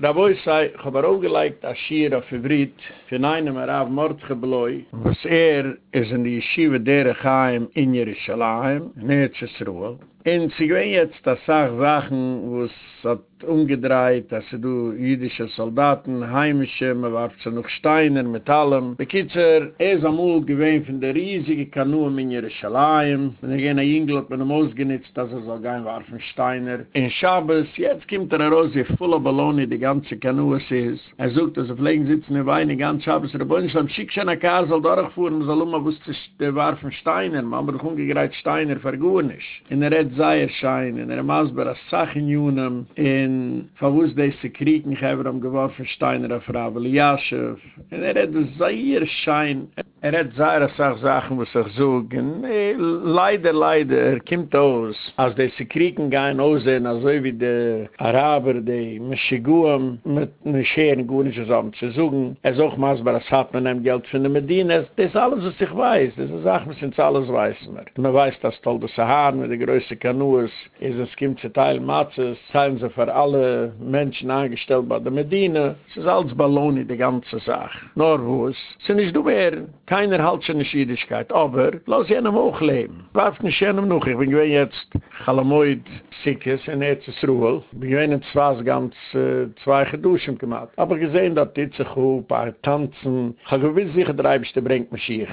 Da boi sei, ich hab er auch gelegt, a Schier auf Hybrid, für einen Marav Mordgebläu, was er is in die Yeshiva Dere Chaim in Jerusalem, in Erzsruel. Und sie gehen jetzt, das Sachen, wo es hat umgedreht, dass du jüdische Soldaten, heimische, man warf sie noch Steiner mit allem. Bekitzer, er ist amul gewähnt von der riesige Kanu in Jerusalem. Wenn er gehen nach Ingl, hat man ihm ausgenitzt, dass er so gehen warfen Steiner. In Shabbos, jetzt kommt er raus, wie voller Balloni die ganze Kanu ist. Er sucht, dass er pflegen sitzen in Weine, ganz Shabbos, er bohne, ich schick schon ein Kar, soll durchfuhren, soll um, wusste der warfen Steiner, man hat doch umgegreit Steiner, vergurnisch. In er hat Zeier schein, in er maßbar, als Sachen Junam, in Favus desse Kriegen, ich habe ihm geworfen Steiner auf Ravel Yashev, in er hat Zeier schein, er hat Zeier sag Sachen, was ich suchen, leider, leider, er kommt aus, als desse Kriegen gehen aussehen, also wie die Araber, die Meshiguam, mit den Scheren, gut zusammen zu suchen, er ist auch maßbar, als hat man ihm Geld für die Medina, das ist alles, was ich weiß, das ist Sachen, uns alles weiß, man. Weiß, dass toll das Sahar, mit der größte Kanuas, ist es gibt zu Teil Matzes, teilen sie für alle Menschen angestellt bei der Medina. Es ist alles Balloni, die ganze Sache. Nur wo es, sind nicht du mehr, keiner halt schon eine Schiedigkeit, aber lass jenem auch leben. Warf nicht jenem noch, ich bin gewinn jetzt Chalamoid Sikis in Erzsruel, ich bin gewinn in Zwas ganz äh, zwei Geduschen gemacht. Aber gesehen, dass die sich ein paar Tanzen, ich habe gewiss sicher, der Eibste bringt mich hier.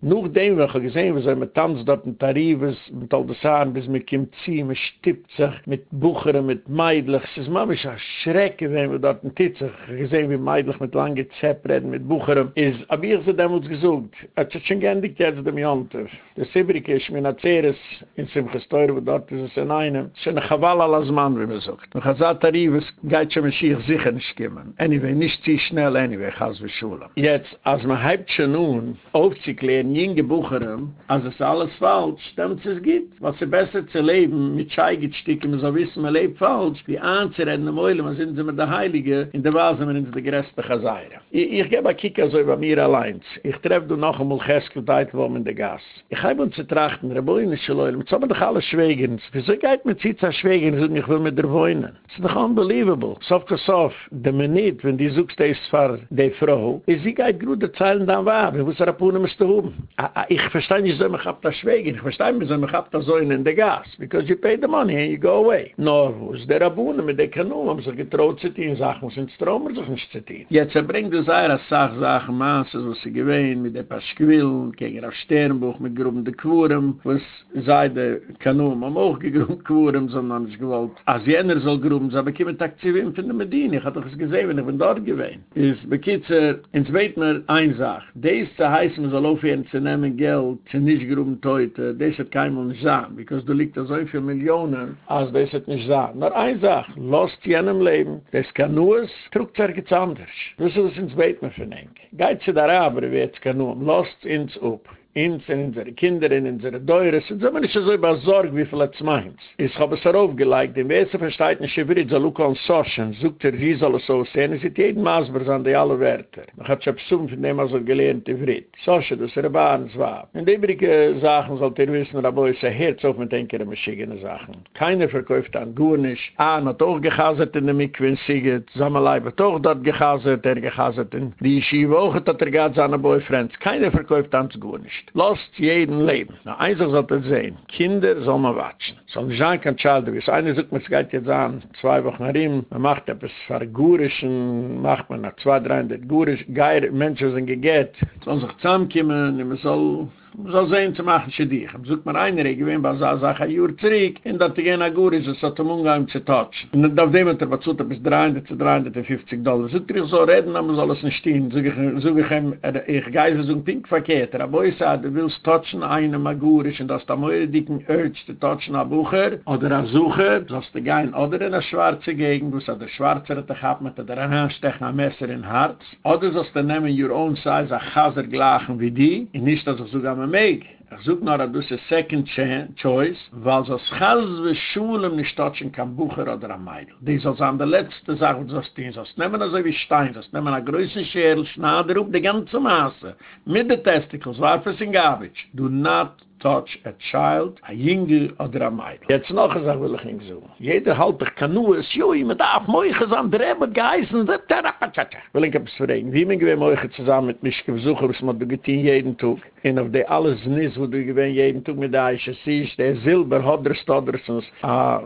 Noch dem, wir gesehen, wir sind mit Tanz dort in Tarifes, mit all das Haaren, bis mit kim zi, me stippt sich mit Buchere, mit Meidlich. Es ist manchmal Schrecken, wenn wir dort ein Titzig gesehen, wie Meidlich mit lange Zepp reden, mit Buchere. Is, hab ich sie damals gesucht. Hat sich schon geendigt jetzt dem Jontef. Der Sibrik ist mir nach Zeres, in Simchesteuer, wo dort ist es in einem. Es ist ein Chavala als Mann, wie man sagt. Und Chazat Arivas geht schon mit Schiech sicher nicht kommen. Anyway, nicht zu schnell, anyway, Chaz wie Schule. Jetzt, als man halbt schon nun, aufzuklären, jinge Buchere, als es alles falsch, damit es gibt, was sie besser zu leben mit Scheigitstücken, man soll wissen, man lebt falsch, wie anzureden am Eulen, man sind mit der Heilige, in der Wahl sind wir in der größte Chazayra. Ich, ich gebe ein Kicker so über mir allein. Ich treffe du noch einmal Cheskel, man in der Gas. Ich habe uns zu trachten, Reboin ist schon Eulen, mit so man doch alle schwägen. Wieso geht man sich zu schwägen, so ich will mit der Wohnen? Das ist doch unbelievable. Sof to sof, der Minute, wenn die suchst, der ist für die Frau, ist sie geht gut, der Zeilen dann war, wie muss er apunen, muss du haben. Ich verstehe nicht, so man hat das schwägen. Ich verstehe nicht, so man hat das so in der Gas. because you pay the money and you go away. No, wo ist der Abune mit der Kanu, haben sich getraut zu tun, wo sind Stromer sich nicht zu tun. Jetzt er bringt es ein, als Sach, Sachen, Maße, was sie gewähnen, mit der Paschquill, gegen das Sternbuch, mit Gruppen der Quorum, was sei der Kanu, man auch gegrübt Quorum, sondern ich gewollt, als jener soll gruben, aber kommen Taktivim von der Medina, ich hatte doch es gesehen, wenn ich bin dort gewähnt. Ist bekitzer, ins weit mir ein Sach, des zu heißen, man soll aufhören zu nehmen Geld, zu nicht gruben teute, des hat kein Mann sagen, because du liegt da so viel Millionen, als das hat nicht sagen. Nur eine Sache, lasst jenem Leben, das kann nur es, trugt ergens anders. Das ist ins Bett mehr vernehmen. Geht sie da aber, wie es kann Noam lost ins up. Ins in unsere Kinder, in unsere Deure, sind so man nicht so übersorgt, wie viel es meint. Ich habe es darauf gelegt, im Wesen versteht nicht, wie wird so Luca und Soschen, sucht er, wie soll es so sehen, es ist jeden Maßbar, sind die alle Werte. Man hat schon bestimmt, von dem er so gelernt, die Fried. Soschen, das ist er waren, es war. In die übrige Sachen sollt ihr wissen, aber ist ein Herz auf mit den verschiedenen Sachen. Keiner verkauft an Gurnisch. Ahn hat auch gehasert in der Mikve in Siget, Samalai wird auch dort gehasert, er gehasert in die Yeshiva, auch hat er gerade seine Boyfriends. Keiner verkauft an Gurnisch. Nicht. Lasst jeden leben. Na, eins sollt ihr sehen. Kinder soll man watschen. Soll nicht sein Schall, du wirst. Einer sagt, man geht jetzt an, zwei Wochen nach ihm, man macht etwas für Gurischen, macht man nach zwei, drei, hundert Gurisch, geir, Menschen sind gegett. Soll sich zusammenkommen, man soll Soll sehen zu machen, sie dich. Man sucht mir eine Regel, wenn man sagt, ich habe ein Jahr zurück, in der Tegena Gur ist, es hat um Umgang zu touchen. Und auf dem hat er bezahlt, bis 300 zu 350 Dollar. So krieg ich so reden, aber man soll es nicht stehen. So ich ihm, ich gehe so ein Pink verkehrt. Aber ich sage, du willst touchen einen Magurisch, und das ist der Möhrer dicken Urge, zu touchen einen Bucher, oder einen Sucher, so ist der Gein, oder in eine schwarze Gegend, wo es der Schwarze, hat mit der Anstechen ein Messer in Harz, oder so ist der nehmen your own size, ein Chaser gleichen wie die, und nicht, dass ich sogar man meeg. Ich such noch, dass du second choice, weil so schals wie Schulem nicht tatschen kann Bucher oder ein Meidl. Die soll sein der letzte Sache, was das Ding. Das nehmen wir so wie Stein, das nehmen wir eine größere Scherl, schnader auf die ganze Masse. Mit den Testicles, warf es in Garbage. Do not touch a child, a jinge oder a meidl. Jetzt noch eine Sache will ich nicht so. Jeder halt dich nur, es joi, man darf moiches an der Ebbe geheißen, der Terapatschatsch. Will ich etwas fragen, wie man gewinnt moiches zusammen mit mich besuchen, was man getien jeden Tag. En auf die alles nis, wo du gewinnt jeden Tag mit der Eiche siehst, der Silber, Hodder, Stoddersons, a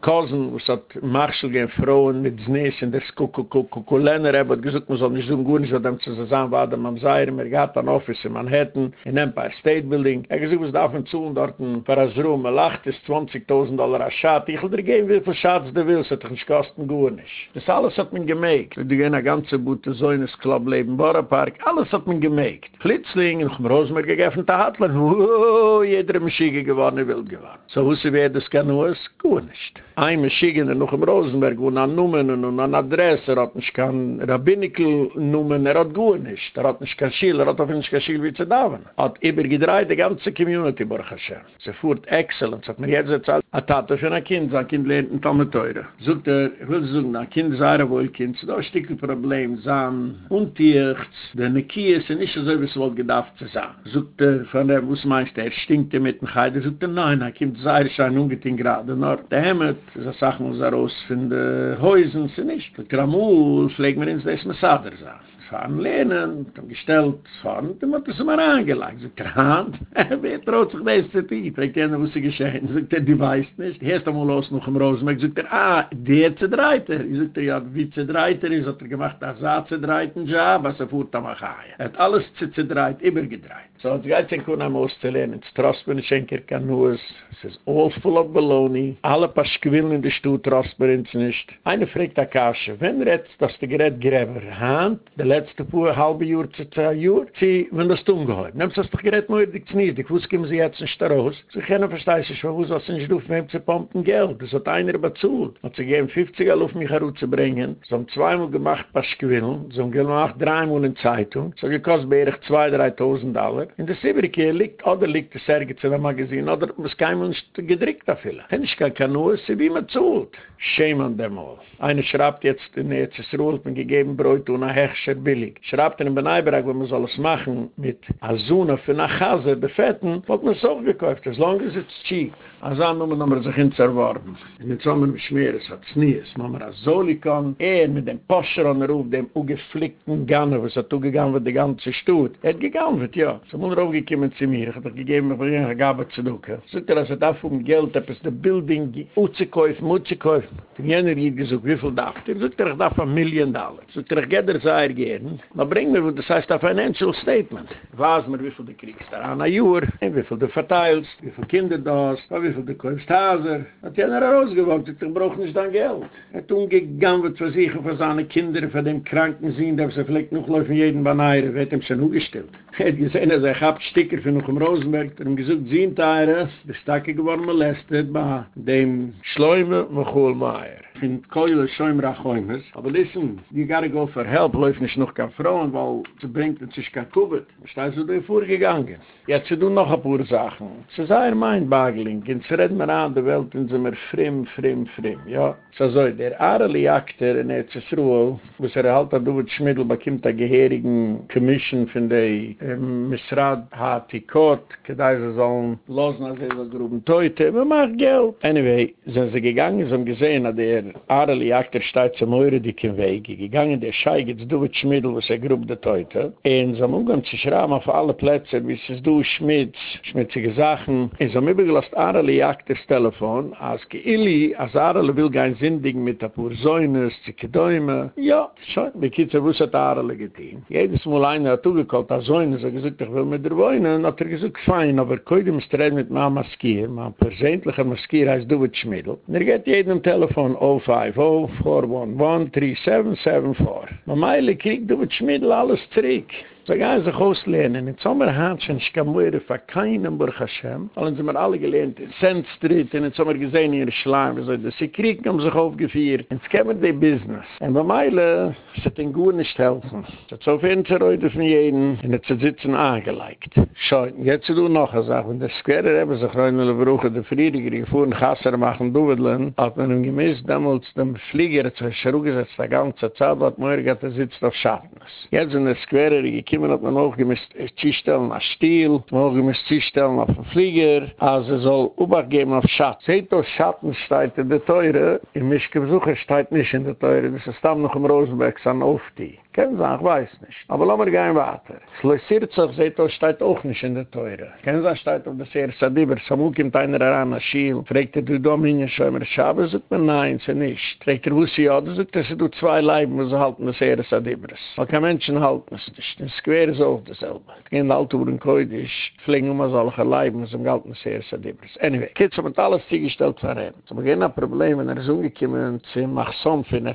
Cousin, was hat Marshall gehen, Frauen mit Znis, in der Skukukukukulenner, er hat gesagt, man soll nicht so ein Gurnisch, so dem zu sagen, war der Mamsair, mir gehad an Office in Manhattan, in Empire State Building. Er gesagt, darf man zu und dort ein Parasrum, er lacht, ist 20.000 Dollar a Schat. Ich will dir geben, wie viel Schatz du willst, hat dich kosten Gurnisch. Das alles hat man gemägt. Du gehen eine ganze gute Säunes Club Leben, Bauerpark, alles hat man gemägt. Flitzling, in Rosenberg gegeffen, da hat man, wuuu, jeder Maschige geworden, wild geworden. So wusste wer das kann nur, ist Gurnisch. Ein Maschige, noch im Rosenberg, wo an Nummern und an Adresse, er hat nicht kein Rabbinikel-Nummern, er hat Gurnisch. Er hat nicht kein Schiel, er hat auf nicht kein Schiel wie zu Daven. Er hat übergedreht die ganze Community, Baruch Hashem. Sie fuhrt excellent. Sagt mir jetzt erzählt, a Tate für ein Kind, sein Kind lehnt Talme teure. Sogt er, ich will sagen, ein Kind er wohl Kind, so ein Problem, sein Unticht, der Nekie ist nicht so, wie es wohl gedacht zu sein. Sogt er, von der, was meinst du, er stinkt er mit dem Heide, sogt er, nein, ein Kind er schon ungetein gerade, nur der Hemmet, das ist eine Sache, muss er aus von den Häusern, sie nicht. Der Kramul, pflegt mir ins Desmessader sein. Fahren lehnen, dann gestellt, fahren, dann hat er es immer angelegt. So, Kran, wer traut sich das zu tun? Fragt er, was ist geschehen? Sagt er, die weiß nicht. Die erste Mal los noch im Rosenberg. Sagt er, ah, der Zedreiter. Ich sagte, ja, wie Zedreiter ist, hat er gemacht, das hat Zedreiten, ja, was er fuhrt am Achaia. Er hat alles Zedreit, übergedreit. So, als ich jetzt in Kunam auszulehnen, das Trostbund Schenker kann nur es, es ist all full of baloney, alle paar Schwillen in der Stuhl Trostbund nicht. Eine fragt Akasha, wenn er jetzt, dass der Gerät gräber hand, der letzte paar halbe Jahr zu zwei Jahr, sie, wenn das dumm gehört. Nehmt das doch Gerät nur dich zu niedrig, wo kommen sie jetzt nicht raus? Sie können verstehen sich, wo sie nicht auf mir zu pumpen Geld? Das hat einer bezahlt. Hat sie geben 50 Euro auf mich herauszubringen, so haben zweimal gemacht paar Schwillen, so haben gemacht dreimal in Zeitung, so gekostet bei 2.000, 3.000 Dollar. In der Sibirike liegt, oder liegt es ergens in der Magazin, oder kann man nicht gedrückt dafür. Wenn ich gar keine Nuhe, sie wie man zahlt. Shame on them all. Einer schreibt jetzt in der Zesruel, man gegeben Bräut und ein Hechscher billig. Schreibt in den Beneiberag, wenn man soll es machen, mit Azuna für eine Chase, der Fetten, wird man es auch gekauft, as long as it's cheap. Also haben wir sich hinzerworben. In den Sommer mit Schmieres hat es nie. Es machen wir als Solikon, er mit dem Poscher an der Ruf, dem ungeflickten Ganner, was hat zugegangen wird, die ganze Stutt. Er hat gegangen ja. So muss er aufgekommen zu mir. Ich habe gegeben, mir von einer Gabe zu. Sollt er, als er darf um Geld, ob es der Building auszukäufen, auszukäufen. Den jener hier gesagt, wie viel darf er? Sollt er, ich darf ein Million Dollar. Sollt er, ich gehe der Seier gehen. Na bring mir, das heißt ein Financial Statement. Was mir, wie viel du kriegst da an ein Jahr, wie viel du verteilst, wie viel Kinder da hast, wie viel du kaufst Haser. Hat jener herausgewogt, ich brauch nicht dein Geld. Er hat umgegangen wird für sich und für seine Kinder, für den Kranken sind, dass er vielleicht noch läuft in jeden Baneire, wird ihm schon umgestellt. Er hat gesehen, er hat Sticker für noch im Rosenberg, er hat gesagt, sie sind Teire, der Stacke geworden molestet, bei dem Schleume Mechulmeier. In Keule Schäum Rachoymes. Aber listen, you gotta go for help. Läuft nicht noch kein Frauen, weil sie bringt uns sich kein Kubit. Ist also da vorgegangen. Jetzt sind noch ein paar Sachen. Es ist ein Mindbagling. Jetzt reden wir an der Welt und sind wir frimm, frimm, frimm. Ja, so soll der Areli Akter in Erzsruhe, wo er halt an Duwit Schmiddel bekommt der gehirigen Commission von der ähm, Misrad Hatikot, gedei sie sollen losen, als er so gruben Teute, man macht Geld. Anyway, sind sie gegangen, sie haben gesehen, dass der Areli Akter steht zum Eure dicken Weg, gegangen, der Schei gibt's Duwit Schmiddel, wo er grub der Teute, und sie haben umgegangen zu schrauben auf alle Plätze, wie es du, Schmitz, schmitzige Sachen, und sie haben übergelost Areli Akters Telefon, als geilli, als Areli will gein sindigen mit der pur Säunes, zicke Däume, ja, schon, wie kitzer wuss hat Areli getehen. Jedes Mal einer hat zugekalt, als Säunes, er gesagt, ich will mit der Wohnen, hat er gesagt, fein, aber koide im Streit mit Mama Skier, ma persönlicher Maskier heißt Duwit Schmiddel, und er geht jedem Telefon 050-411-3774. Ma meile kriegt du mit Schmiedl alles zurück. So gehen sich auslehnen. In Sommer hat schon ich kann mir für keinen Burg Hashem. Allen sind wir alle gelehnt in Sand Street. In Sommer gesehen in Schleim. So, dass sie kriegen haben sich aufgeführt. Es kämen die Business. Und bei Meile es den Guten nicht helfen. Es hat so viel zu heute von jedem. Und es hat sitzen angelegt. Schau, jetzt du noch eine Sache. Wenn der Square haben sich rein und brauchen die Friediger gefahren, Gasser machen, Duvedlen. Hat man ihm gemisst damals dem Flieger zu Schruge gesetzt. Die ganze Zeit, hat er sitzt auf Schaffnis. Jetzt in der Square gekommen. Gekommen, hat man auch gemisst zustellen auf Stil, man auch gemisst zustellen auf den Flieger, also soll Obacht geben auf Schatz. Seht doch, Schatten steht in der Teure, im Mischke-Besucher steht nicht in der Teure, das ist dann noch im Rosenberg, auf die. Sie, ich weiß nicht. Aber lassen wir gehen weiter. Es leuchtet sich, seht ihr, steht auch nicht in der Teure. Kennen Sie, steht auf der Seher Sadiber, Samu kommt einer heran, nach Schiel, fragt er, du Dominien, schau mir, Schabe, sagt mir, nein, sie nicht. Fragt er, wo sie ja, das sagt, dass du zwei Leiben, sie halten, das Seher Sadibers. Weil kein Menschen halten es nicht. Das Square ist auch dasselbe. Es gehen über den Koidisch, fliegen um solche Leiben, sie halten, das Seher Sadibers. Anyway, Kids haben alles zugestellt für ihn. Wir gehen ein Problem, wenn er ist umgekommen, sie macht so eine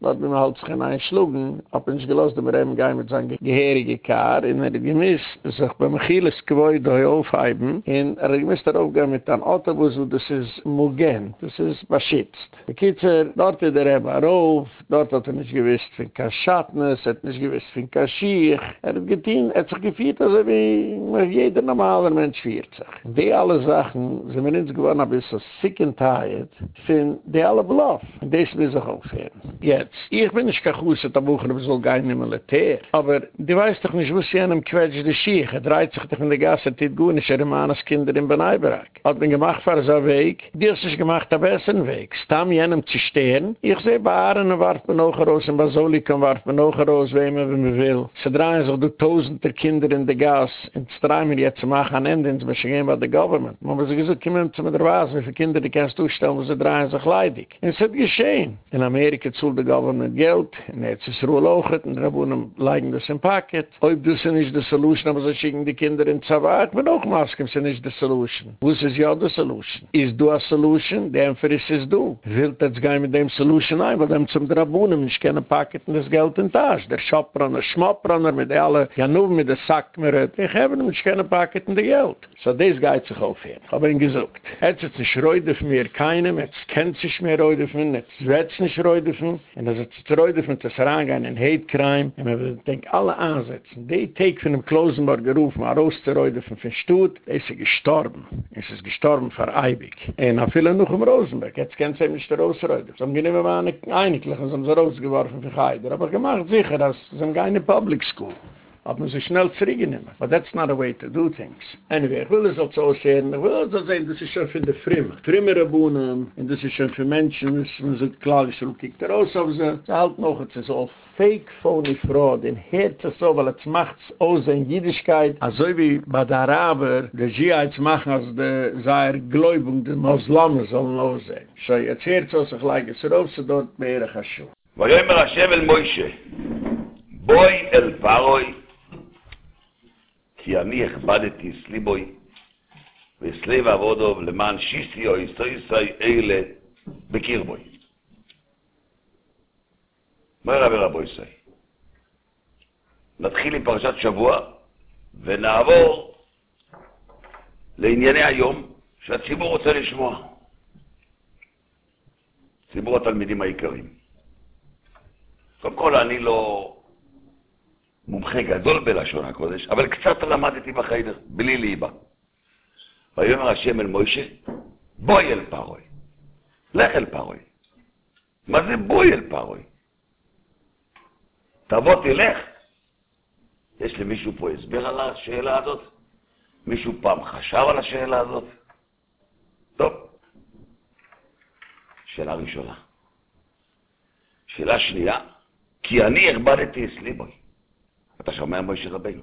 dort will man halt sich einschlugen, hab uns gelost, wir eben gehen mit seinem Geherige Kar, in er gemiss, sich beim Achilles Gebäude hier aufheiben, in er gemiss darauf gehen mit einem Autobus, und das ist Mugen, das ist beschützt. Die Kitzer, dort ist er eben rauf, dort hat er nicht gewiss, von Kaschatnes, er hat nicht gewiss, von Kaschich, er hat getein, er hat sich gefühlt, also wie jeder normaler Mensch führt sich. Die alle Sachen, sind wir uns gewonnen, ein bisschen sick and tired, sind die alle bluff. Und das will sich aufhören. Jetzt, ich bin nicht kachusset, da buchen, aber soll gar nicht Militär. Aber die weiß doch nicht, wo sie einem quetscht die Schiech. Er dreht sich doch in der Gasse, die gut nicht, er Mannes Kinder in Benaibarak. Hat man gemacht für so einen Weg, die hat sich gemacht auf besseren Weg. Stamm jenem zu stehen, ich sehe bei Ahren, warf man auch raus, in Basolikum warf man auch raus, wem man will. Sie drehen sich durch tausende Kinder in der Gasse, und sie drehen mir jetzt zu machen, an Ende, ins Beschein bei der Government. Man muss sich gesagt, kommen zu mir der Vase, wie viele Kinder die kannst du stellen, wo sie drehen sich leidig. Und es hat geschehen. In Amerika zult der Government Geld, in jetzt ist Ruhe lochet, und Rabunem leigen das im Paket. Ob du sie nicht die Solution, aber sie schicken die Kinder in Zawak, wenn auch Masken sind nicht die Solution. Wo ist es ja die Solution? Ist du a Solution? Der Empfer ist es du. Wilt jetzt gehen mit dem Solution ein, weil dem zum Rabunem nicht keine Paket und das Geld in Tasch. Der Schopprunner, Schmopprunner mit alle, ja nur mit der Sack mir, ich habe nicht keine Paket und Geld. So das geht sich aufhören. Ich habe ihn gesucht. Jetzt ist es Reude von mir keinem, jetzt kennt sich mehr Reude von mir, jetzt wird es nicht Reude von mir, und das ist Reude von das Rangehen in Hate Crime, und man denkt alle ansetzen. Die Take von dem mal raus zu Reude von von Stutt, ist er gestorben. Es ist gestorben für Eibig. Und er fiel noch im Rosenberg, jetzt kennt sich nicht der Reude. So haben wir nicht mehr einiglich, und haben sie rausgeworfen für Heider. Aber gemacht sicher, dass es keine Public School. Hat man sich schnell zurückgenommen. But that's not a way to do things. Anyway, ich will es auch so sehen, ich will es auch sehen, das ist schon für die Frimme. Frimme Rabunen, und das ist schon für Menschen, ist so klar, ich rup kiekt raus auf sie. Sie halten noch, es ist all fake, phony fraud, in Herz ist so, weil es macht es aus in Jüdischkeit, also wie bei der Araber, der Jihaids machen, als der seine Gläubung, die Moslamen sollen aussehen. So, jetzt Herz aus, ich lege es raus, dort mehr ich haschu. ויאמר השם אל מוישה, בואי אל פרוי, כי אני הכבדתי סליבוי, וסליב עבודו למען שיסי או איסויסי אלה בקרבוי. מה רבי רבו ישי? נתחיל עם פרשת שבוע, ונעבור לענייני היום שהציבור רוצה לשמוע. ציבור התלמידים העיקריים. קודם כל, אני לא מומחה גדול בלשון הקודש, אבל קצת למדתי בחיידר, בלי ליבה. ויאמר השם אל מוישה, בואי אל פרוי. לך אל פרוי. מה זה בואי אל פרוי? תבוא תלך. יש למישהו פה הסבר על השאלה הזאת? מישהו פעם חשב על השאלה הזאת? טוב. שאלה ראשונה. שאלה שנייה, כי אני הרבדתי אצלי בוי. אתה שומע מוישה רבינו?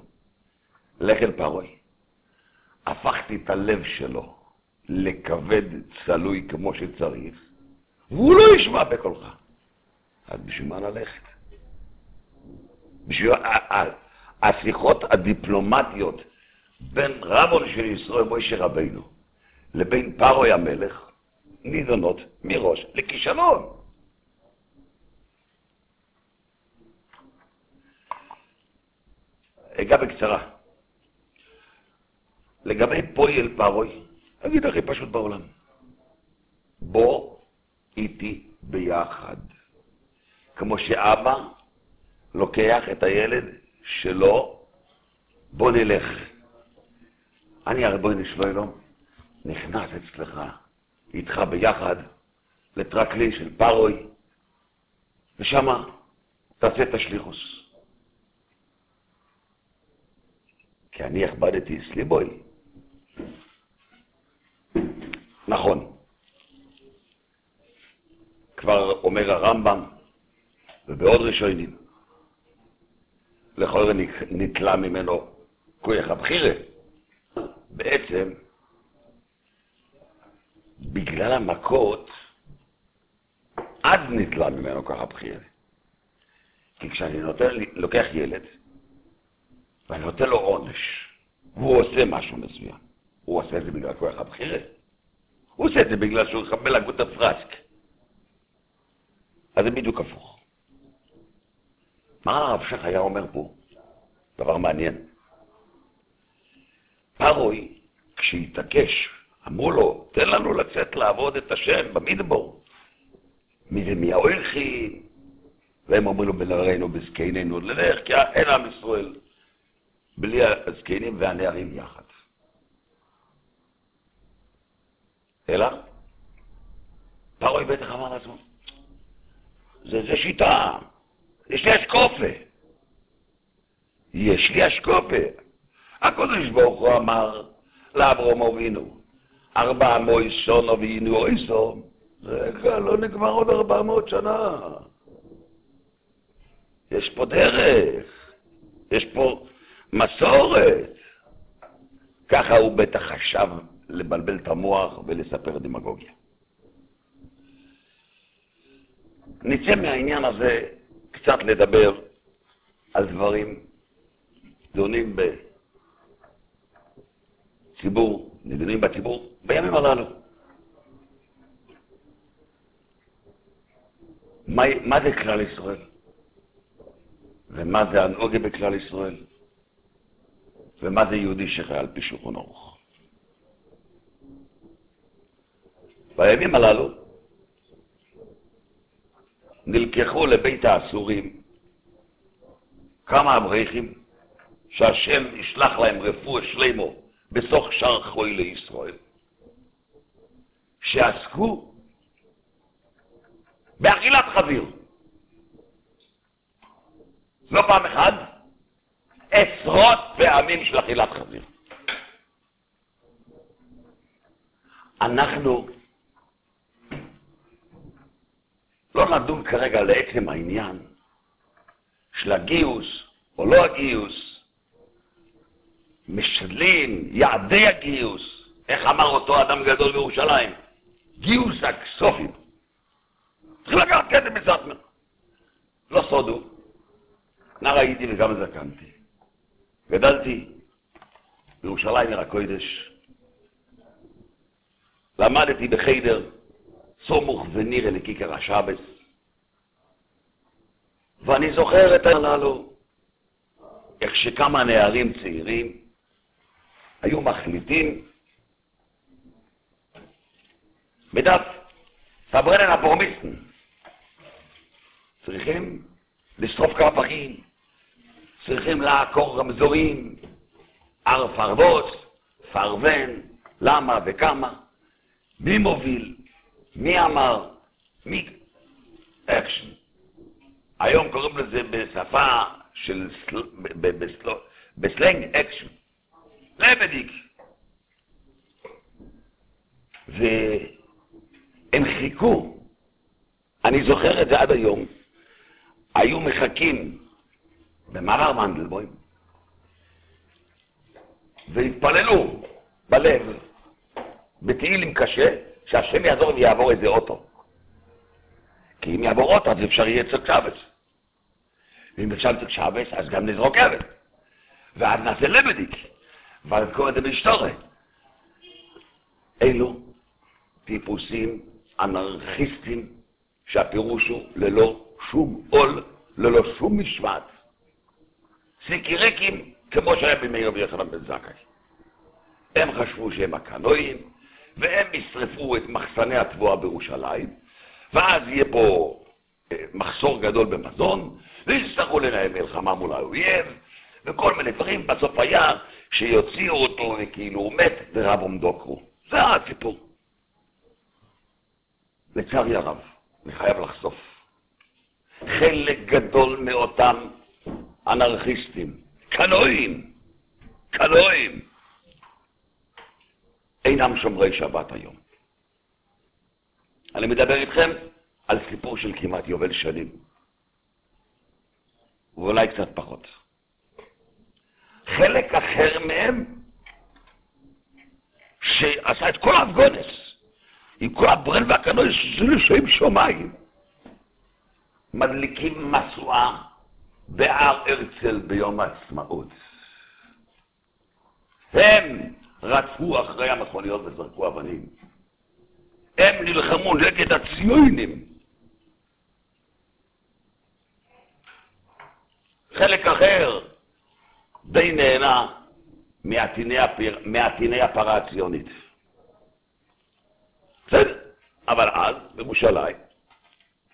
לך אל פרוי. הפכתי את הלב שלו לכבד צלוי כמו שצריך, והוא לא ישמע בקולך. אז בשביל מה ללכת? בשביל השיחות הדיפלומטיות בין רבון של ישראל, מוישה רבינו, לבין פרוי המלך, נידונות מראש לכישלון. אגע בקצרה. לגבי פועל פרוי, אגיד הכי פשוט בעולם. בוא איתי ביחד. כמו שאבא לוקח את הילד שלו, בוא נלך. אני הרי בואי נשווה לו, נכנס אצלך, איתך ביחד, לטרקלי של פרוי, ושמה תעשה את השליחוס. כי אני הכבדתי בוי. נכון. כבר אומר הרמב"ם, ובעוד ראשונים, לכל נתלה ממנו כוח הבחירה. בעצם, בגלל המכות, אז נתלה ממנו ככה בחירה. כי כשאני נותן, לוקח ילד, ואני נותן לו עונש, והוא עושה משהו מסוים, הוא עושה את זה בגלל כוח הבחירה. הוא עושה את זה בגלל שהוא מקבל הגות הפרסק. אז זה בדיוק הפוך. מה הרב שך היה אומר פה? דבר מעניין. פרוי, כשהתעקש, אמרו לו, תן לנו לצאת לעבוד את השם במדבור. מי זה מי האויכי? והם אומרים לו, בנערינו בזקנינו, ללך, כי אין עם ישראל. בלי הזקנים והנערים יחד. אלא, פרוי בטח אמר לעצמו, זה, זה שיטה, יש לי אשקופה. יש לי אשקופה. הקדוש ברוך הוא אמר לאברום אבינו, ארבע מוי שונו ואינו אויסו, רגע, לא נגמר עוד ארבע מאות שנה. יש פה דרך, יש פה מסורת. ככה הוא בטח חשב לבלבל את המוח ולספר דמגוגיה. נצא מהעניין הזה קצת לדבר על דברים דונים בציבור, נדונים בציבור בימים הללו. מה, מה זה כלל ישראל? ומה זה הנוגה בכלל ישראל? ומה זה יהודי שחי על פי שולחון ערוך? בימים הללו נלקחו לבית האסורים כמה אברכים שהשם ישלח להם רפואה שלמו בסוך שער חוי לישראל, שעסקו באכילת חזיר. לא פעם אחת, עשרות פעמים של אכילת חזיר. אנחנו לא נדון כרגע לעצם העניין של הגיוס או לא הגיוס, משלים יעדי הגיוס, איך אמר אותו אדם גדול בירושלים? גיוס הכסופים. צריכים לקחת כסף מסטמר. לא סודו, נער הייתי וגם זקנתי. גדלתי בירושלים עיר הקודש. למדתי בחיידר סומוך ונירה לכיכר השבס. ואני זוכר את הללו, איך שכמה נערים צעירים היו מחליטים בדף סברנן הפרומיסטן, צריכים לשרוף כפרים, צריכים לעקור רמזורים, הר פרבוס, פרוון, למה וכמה, מי מוביל, מי אמר, מי... אקשן. היום קוראים לזה בשפה של... סל... בסל... בסלנג אקשן. לבדיק. והם חיכו, אני זוכר את זה עד היום, היו מחכים במרר מנדלבוים, והתפללו בלב, בתהילים קשה, שהשם יעזור אם יעבור איזה אוטו. כי אם יעבור אוטו, אז אפשר יהיה צוק שבס. ואם אפשר צוק שבס, אז גם נזרוק אבן. ואז נעשה לבדיק, ואז קורא את זה בהיסטוריה. אלו טיפוסים אנרכיסטים שהפירוש הוא ללא שום עול, ללא שום משמעת. סיקיריקים, כמו שהיה בימי רבי יוחנן בן זכאי. הם חשבו שהם הקנואים, והם ישרפו את מחסני התבואה בירושלים, ואז יהיה פה אה, מחסור גדול במזון, ויצטרכו לנהל מלחמה מול האויב, וכל מיני דברים. בסוף היה שיוציאו אותו וכאילו הוא מת ורב עומדו קרו. זה הסיפור. לצערי הרב, אני חייב לחשוף, חלק גדול מאותם אנרכיסטים, קנואים, קלואים, אינם שומרי שבת היום. אני מדבר איתכם על סיפור של כמעט יובל שנים, ואולי קצת פחות. חלק אחר מהם, שעשה את כל האפגונס, עם כל הברל והקנוי, שזה לשם שמיים, מדליקים משואה בהר הרצל ביום העצמאות. הם רדפו אחרי המכוניות וזרקו אבנים. הם נלחמו נגד הציונים. חלק אחר די נהנה מעטיני הפרה הציונית. בסדר, אבל אז, בירושלים,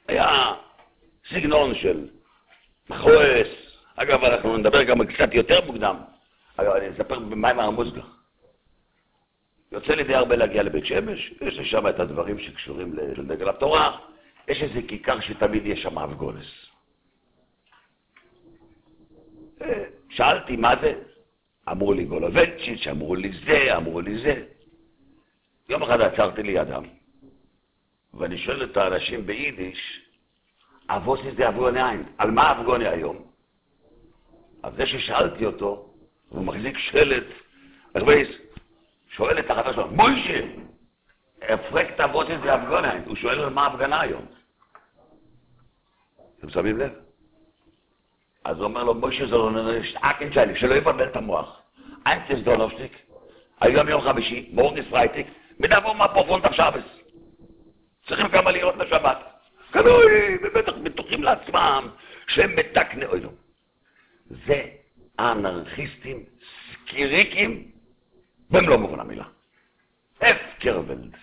היה סגנון של מכועס. אגב, אנחנו נדבר גם קצת יותר מוקדם. אגב, אני אספר במים המוזגה. יוצא לי די הרבה להגיע לבית שמש, יש לי שם את הדברים שקשורים לדגל התורה, יש איזה כיכר שתמיד יש שם אבגולס. אה, שאלתי מה זה, אמרו לי גולובנצ'יץ', אמרו לי זה, אמרו לי זה. יום אחד עצרתי לידם, ואני שואל את האנשים ביידיש, אבוסי זה אבגוניים, על מה אבגוני היום? אז זה ששאלתי אותו, הוא מחזיק שלט, הרבה שואל את החבר שלו, מוישה, הפרקת אבוסי זה אבגוניים, הוא שואל על מה ההפגנה היום. אתם שמים לב? אז הוא אומר לו, מוישה נראה, אקנצ'יילי, שלא יבלבל את המוח. איינצס דונובשטיק, היום יום חמישי, מורניס פרייטיק, מדבר מה פרופונט השבס. צריכים כמה לראות לשבת. קנוי, ובטח בטוחים לעצמם שהם מתקני אוילו. זה אנרכיסטים סקיריקים במלוא מובן המילה. הפקרוולד.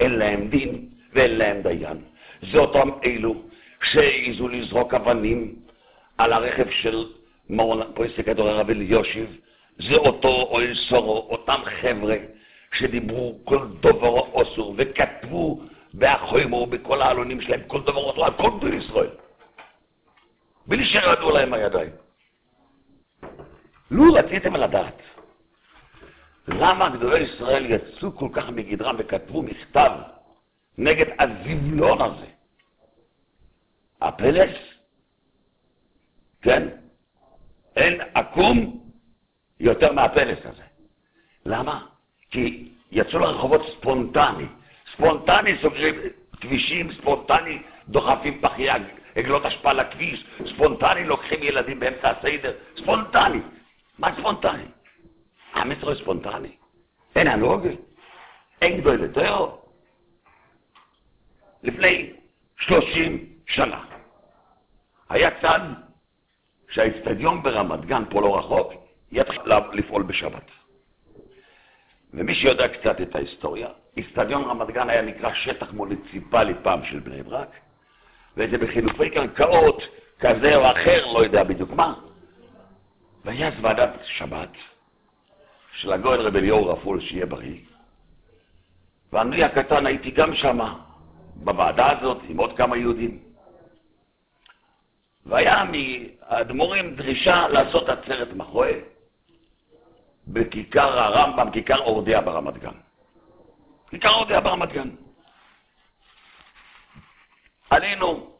אין להם דין ואין להם דיין. זה אותם אלו שהעזו לזרוק אבנים על הרכב של פויסק הדור הרב אליושיב, זה אותו אוהל סורו, אותם חבר'ה שדיברו כל דוברו אסור וכתבו באחוימו, בכל העלונים שלהם, כל דבר אותו, על כל גדול ישראל. בלי שרעדו להם הידיים. לו רציתם לדעת למה גדולי ישראל יצאו כל כך מגדרם וכתבו מכתב נגד הזבלון הזה, הפלס, כן, אין עקום יותר מהפלס הזה. למה? כי יצאו לרחובות ספונטני, ספונטני סוגרים כבישים, ספונטני דוחפים פחיה, עגלות אשפה לכביש, ספונטני לוקחים ילדים באמצע הסדר, ספונטני. מה ספונטני? עם ישראל ספונטני. אין הנוגה, אין גדול יותר. לפני שלושים שנה היה צד שהאיצטדיון ברמת גן, פה לא רחוק, יתחיל לפעול בשבת. ומי שיודע קצת את ההיסטוריה, איצטדיון רמת גן היה נקרא שטח מוניציפלי פעם של בני ברק, וזה בחילופי קרקעות כזה או אחר, לא יודע בדיוק מה. והיה אז ועדת שבת של הגואל רב אליהו רפול, שיהיה בריא. ואני הקטן הייתי גם שמה, בוועדה הזאת, עם עוד כמה יהודים. והיה מהאדמו"רים דרישה לעשות עצרת מחואה בכיכר הרמב"ם, כיכר אורדיה ברמת גן. כיכר אורדיה ברמת גן. עלינו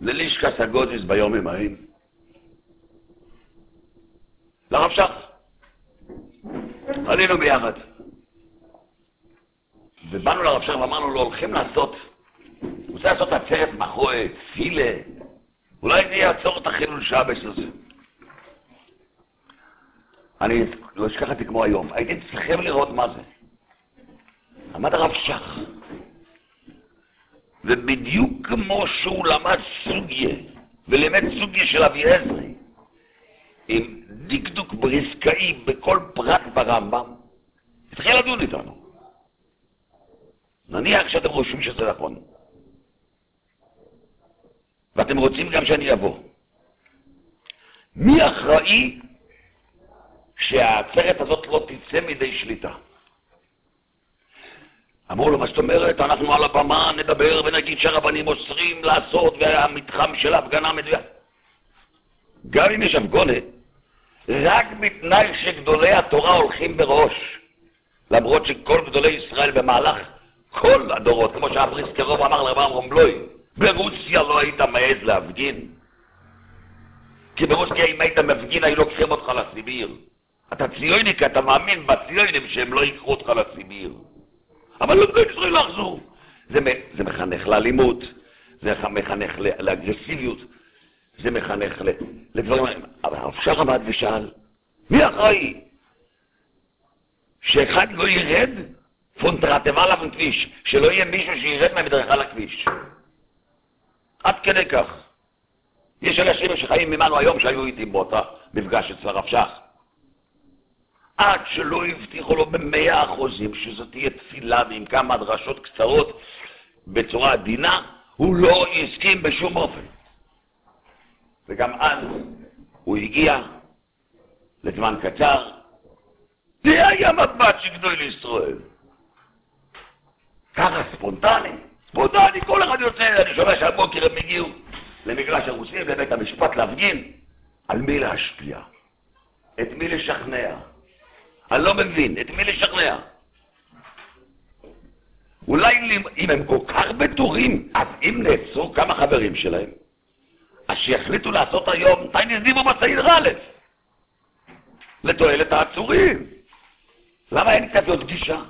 ללישקס הגודס ביום ההם, לרב שך. עלינו ביחד. ובאנו לרב שך ואמרנו לו, הולכים לעשות, הוא רוצה לעשות עצרת מחואה, תפילה, אולי זה יעצור את החילול שבס הזה. אני לא אשכח את זה כמו היום. הייתי צריכים לראות מה זה. עמד הרב שך, ובדיוק כמו שהוא למד סוגיה, ולימד סוגיה של אבי עזרי, עם דקדוק בריסקאי בכל פרט ברמב"ם, התחיל לדון איתנו. נניח שאתם חושבים שזה נכון, ואתם רוצים גם שאני אבוא. מי אחראי שהעצרת הזאת לא תצא מידי שליטה. אמרו לו, מה זאת אומרת, אנחנו על הבמה נדבר ונגיד שהרבנים אוסרים לעשות והמתחם של ההפגנה מדויק. גם אם יש הפגונה, רק בתנאי שגדולי התורה הולכים בראש. למרות שכל גדולי ישראל במהלך כל הדורות, כמו שהבריסקרוב אמר לרב רומבלוי, ברוסיה לא היית מעז להפגין. כי ברוסיה אם היית מפגין היו לוקחים אותך לסיביר. אתה ציוני כי אתה מאמין בציונים שהם לא ייקחו אותך לסיביר. אבל לא ישראל לא לחזור. זה, זה מחנך לאלימות, זה מחנך לאגרסיביות, זה מחנך לדברים... אבל הרב שר עמד ושאל, מי אחראי? שאחד לא ירד פונטרטבה עליו כביש, שלא יהיה מישהו שירד מהמדרכה לכביש. עד כדי כך. יש אנשים שחיים ממנו היום שהיו איתי באותה מפגש אצל הרב שך. עד שלא הבטיחו לו במאה אחוזים שזו תהיה תפילה ועם כמה דרשות קצרות בצורה עדינה, הוא לא הסכים בשום אופן. וגם אז הוא הגיע לזמן קצר, זה היה מבט של גדול ישראל. ככה ספונטני, ספונטני, כל אחד יוצא, אני שומע שהבוקר הם הגיעו למגרש הרוסים, לבית המשפט להפגין, על מי להשפיע, את מי לשכנע. אני לא מבין, את מי לשכנע? אולי אם הם כל כך בטוחים, אז אם נעצרו כמה חברים שלהם, אז שיחליטו לעשות היום תיינס דיבו בסעיד א', לתועלת העצורים. למה אין כזאת גישה?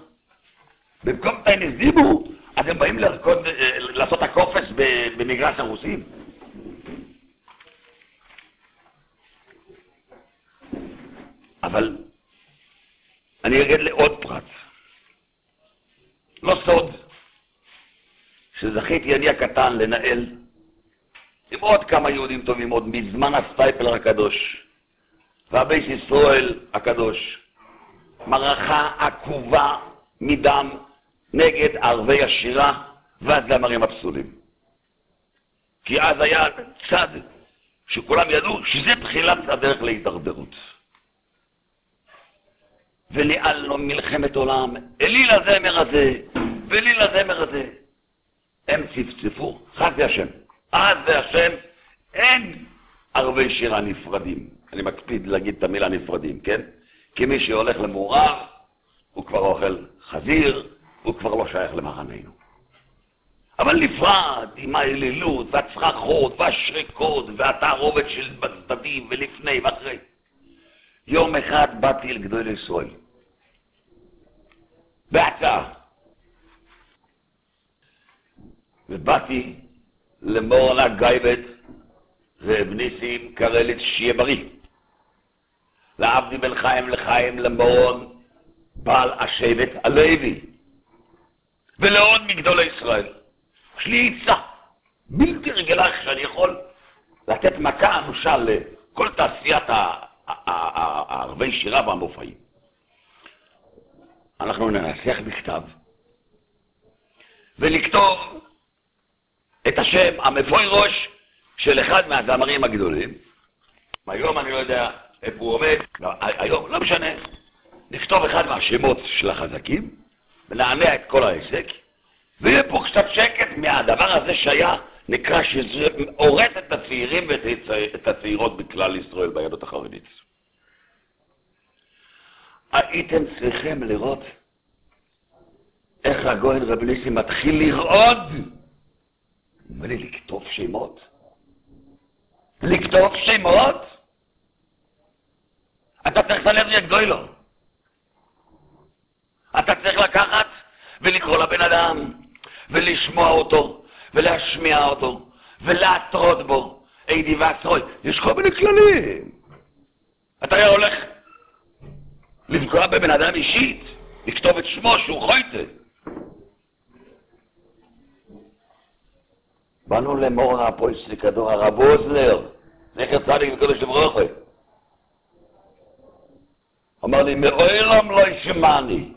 במקום תיינס דיבו, אז הם באים לרקוד, אה, לעשות הקופס במגרש הרוסים. אבל אני אגיד לעוד פרט. לא סוד שזכיתי אני הקטן לנהל עם עוד כמה יהודים טובים עוד מזמן הסטייפלר הקדוש והבייס ישראל הקדוש מערכה עקובה מדם נגד ערבי השירה והזמרים הפסולים. כי אז היה צד שכולם ידעו שזה תחילת הדרך להידרדרות. וניהלנו מלחמת עולם, אליל הזמר הזה ואליל הזמר הזה. הם צפצפו, חס והשם. אז והשם, אין ערבי שירה נפרדים. אני מקפיד להגיד את המילה נפרדים, כן? כי מי שהולך למעורב, הוא כבר אוכל חזיר, הוא כבר לא שייך למחננו. אבל נפרד עם האלילות והצרחות והשריקות והתערובת של בצדדים ולפני ואחרי. יום אחד באתי אל גדול ישראל. בהצעה. ובאתי למורנה גייבט רב ניסים קרליץ שיהיה בריא. לעבדי בן חיים לחיים למורון בעל השבט הלוי ולעוד מגדולי ישראל. יש לי עצה בלתי רגילה שאני יכול לתת מכה אנושה לכל תעשיית הערבי שירה והמופעים. אנחנו ננסח בכתב ולכתוב את השם המפוי ראש של אחד מהזמרים הגדולים. היום אני לא יודע איפה הוא עומד, לא, היום, לא משנה. נכתוב אחד מהשמות של החזקים ונענה את כל העסק, ויהיה פה קצת שקט מהדבר הזה שהיה, נקרא שזה הורס את הצעירים ואת הצעירות בכלל ישראל ביהדות החרדית. הייתם צריכים לראות איך הגויין רב מתחיל לרעוד. הוא אומר לי, לכתוב שמות? לכתוב שמות? אתה צריך ללכת את גוילו. אתה צריך לקחת ולקרוא לבן אדם, ולשמוע אותו, ולהשמיע אותו, ולהטרות בו. אידי ועשרוי. יש כל מיני כללים. אתה הולך לפגוע בבן אדם אישית, לכתוב את שמו שהוא חויטה. באנו למור הפויסי כדור הרב אוזנר, זכר צדיק וקודש לברוכה. אמר לי, מעולם לא ישמעני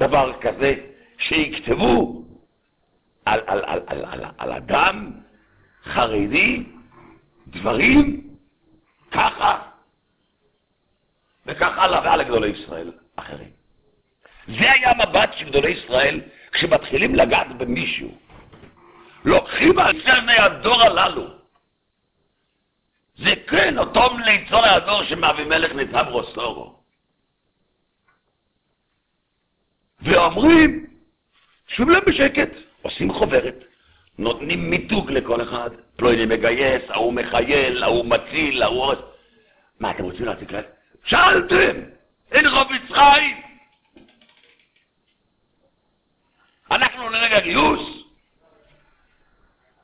דבר כזה שיכתבו על, על, על, על, על, על אדם חרדי דברים ככה וכך הלאה והלאה גדולי ישראל אחרים. זה היה מבט של גדולי ישראל כשמתחילים לגעת במישהו. לוקחים על זה מהדור הללו. זה כן, אותו ליצור הדור שמאבימלך ניצב רוסורו. ואומרים, שוב להם בשקט, עושים חוברת, נותנים מיתוג לכל אחד, פלויני מגייס, ההוא מחייל, ההוא מציל, ההוא... מה, אתם רוצים להציג להם? שאלתם! אין חופץ חיים! אנחנו לרגע גיוס?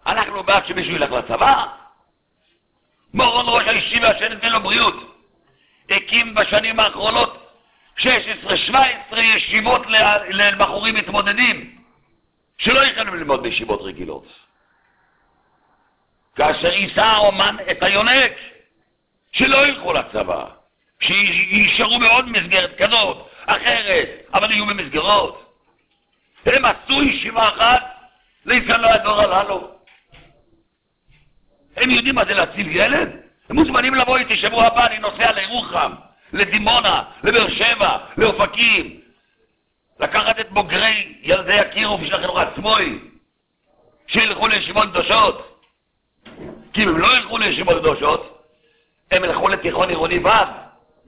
אנחנו בעד שמישהו ילך לצבא? מורון ראש הישיבה שניתן לו בריאות הקים בשנים האחרונות 16-17 ישיבות לבחורים מתמודדים שלא יכולים ללמוד בישיבות רגילות. כאשר יישא האומן את היונק, שלא ילכו לצבא, שיישארו בעוד מסגרת כזאת, אחרת, אבל יהיו במסגרות. הם עשו ישיבה אחת לישראל הדור הללו. הם יודעים מה זה להציל ילד? הם מוזמנים לבוא איתי שבוע הבא, אני נוסע לירוחם, לדימונה, לבאר שבע, לאופקים, לקחת את בוגרי ילדי הקירוב של החינוך עצמוי, שילכו לישיבות קדושות. כי אם הם לא ילכו לישיבות קדושות, הם ילכו לתיכון עירוני ו'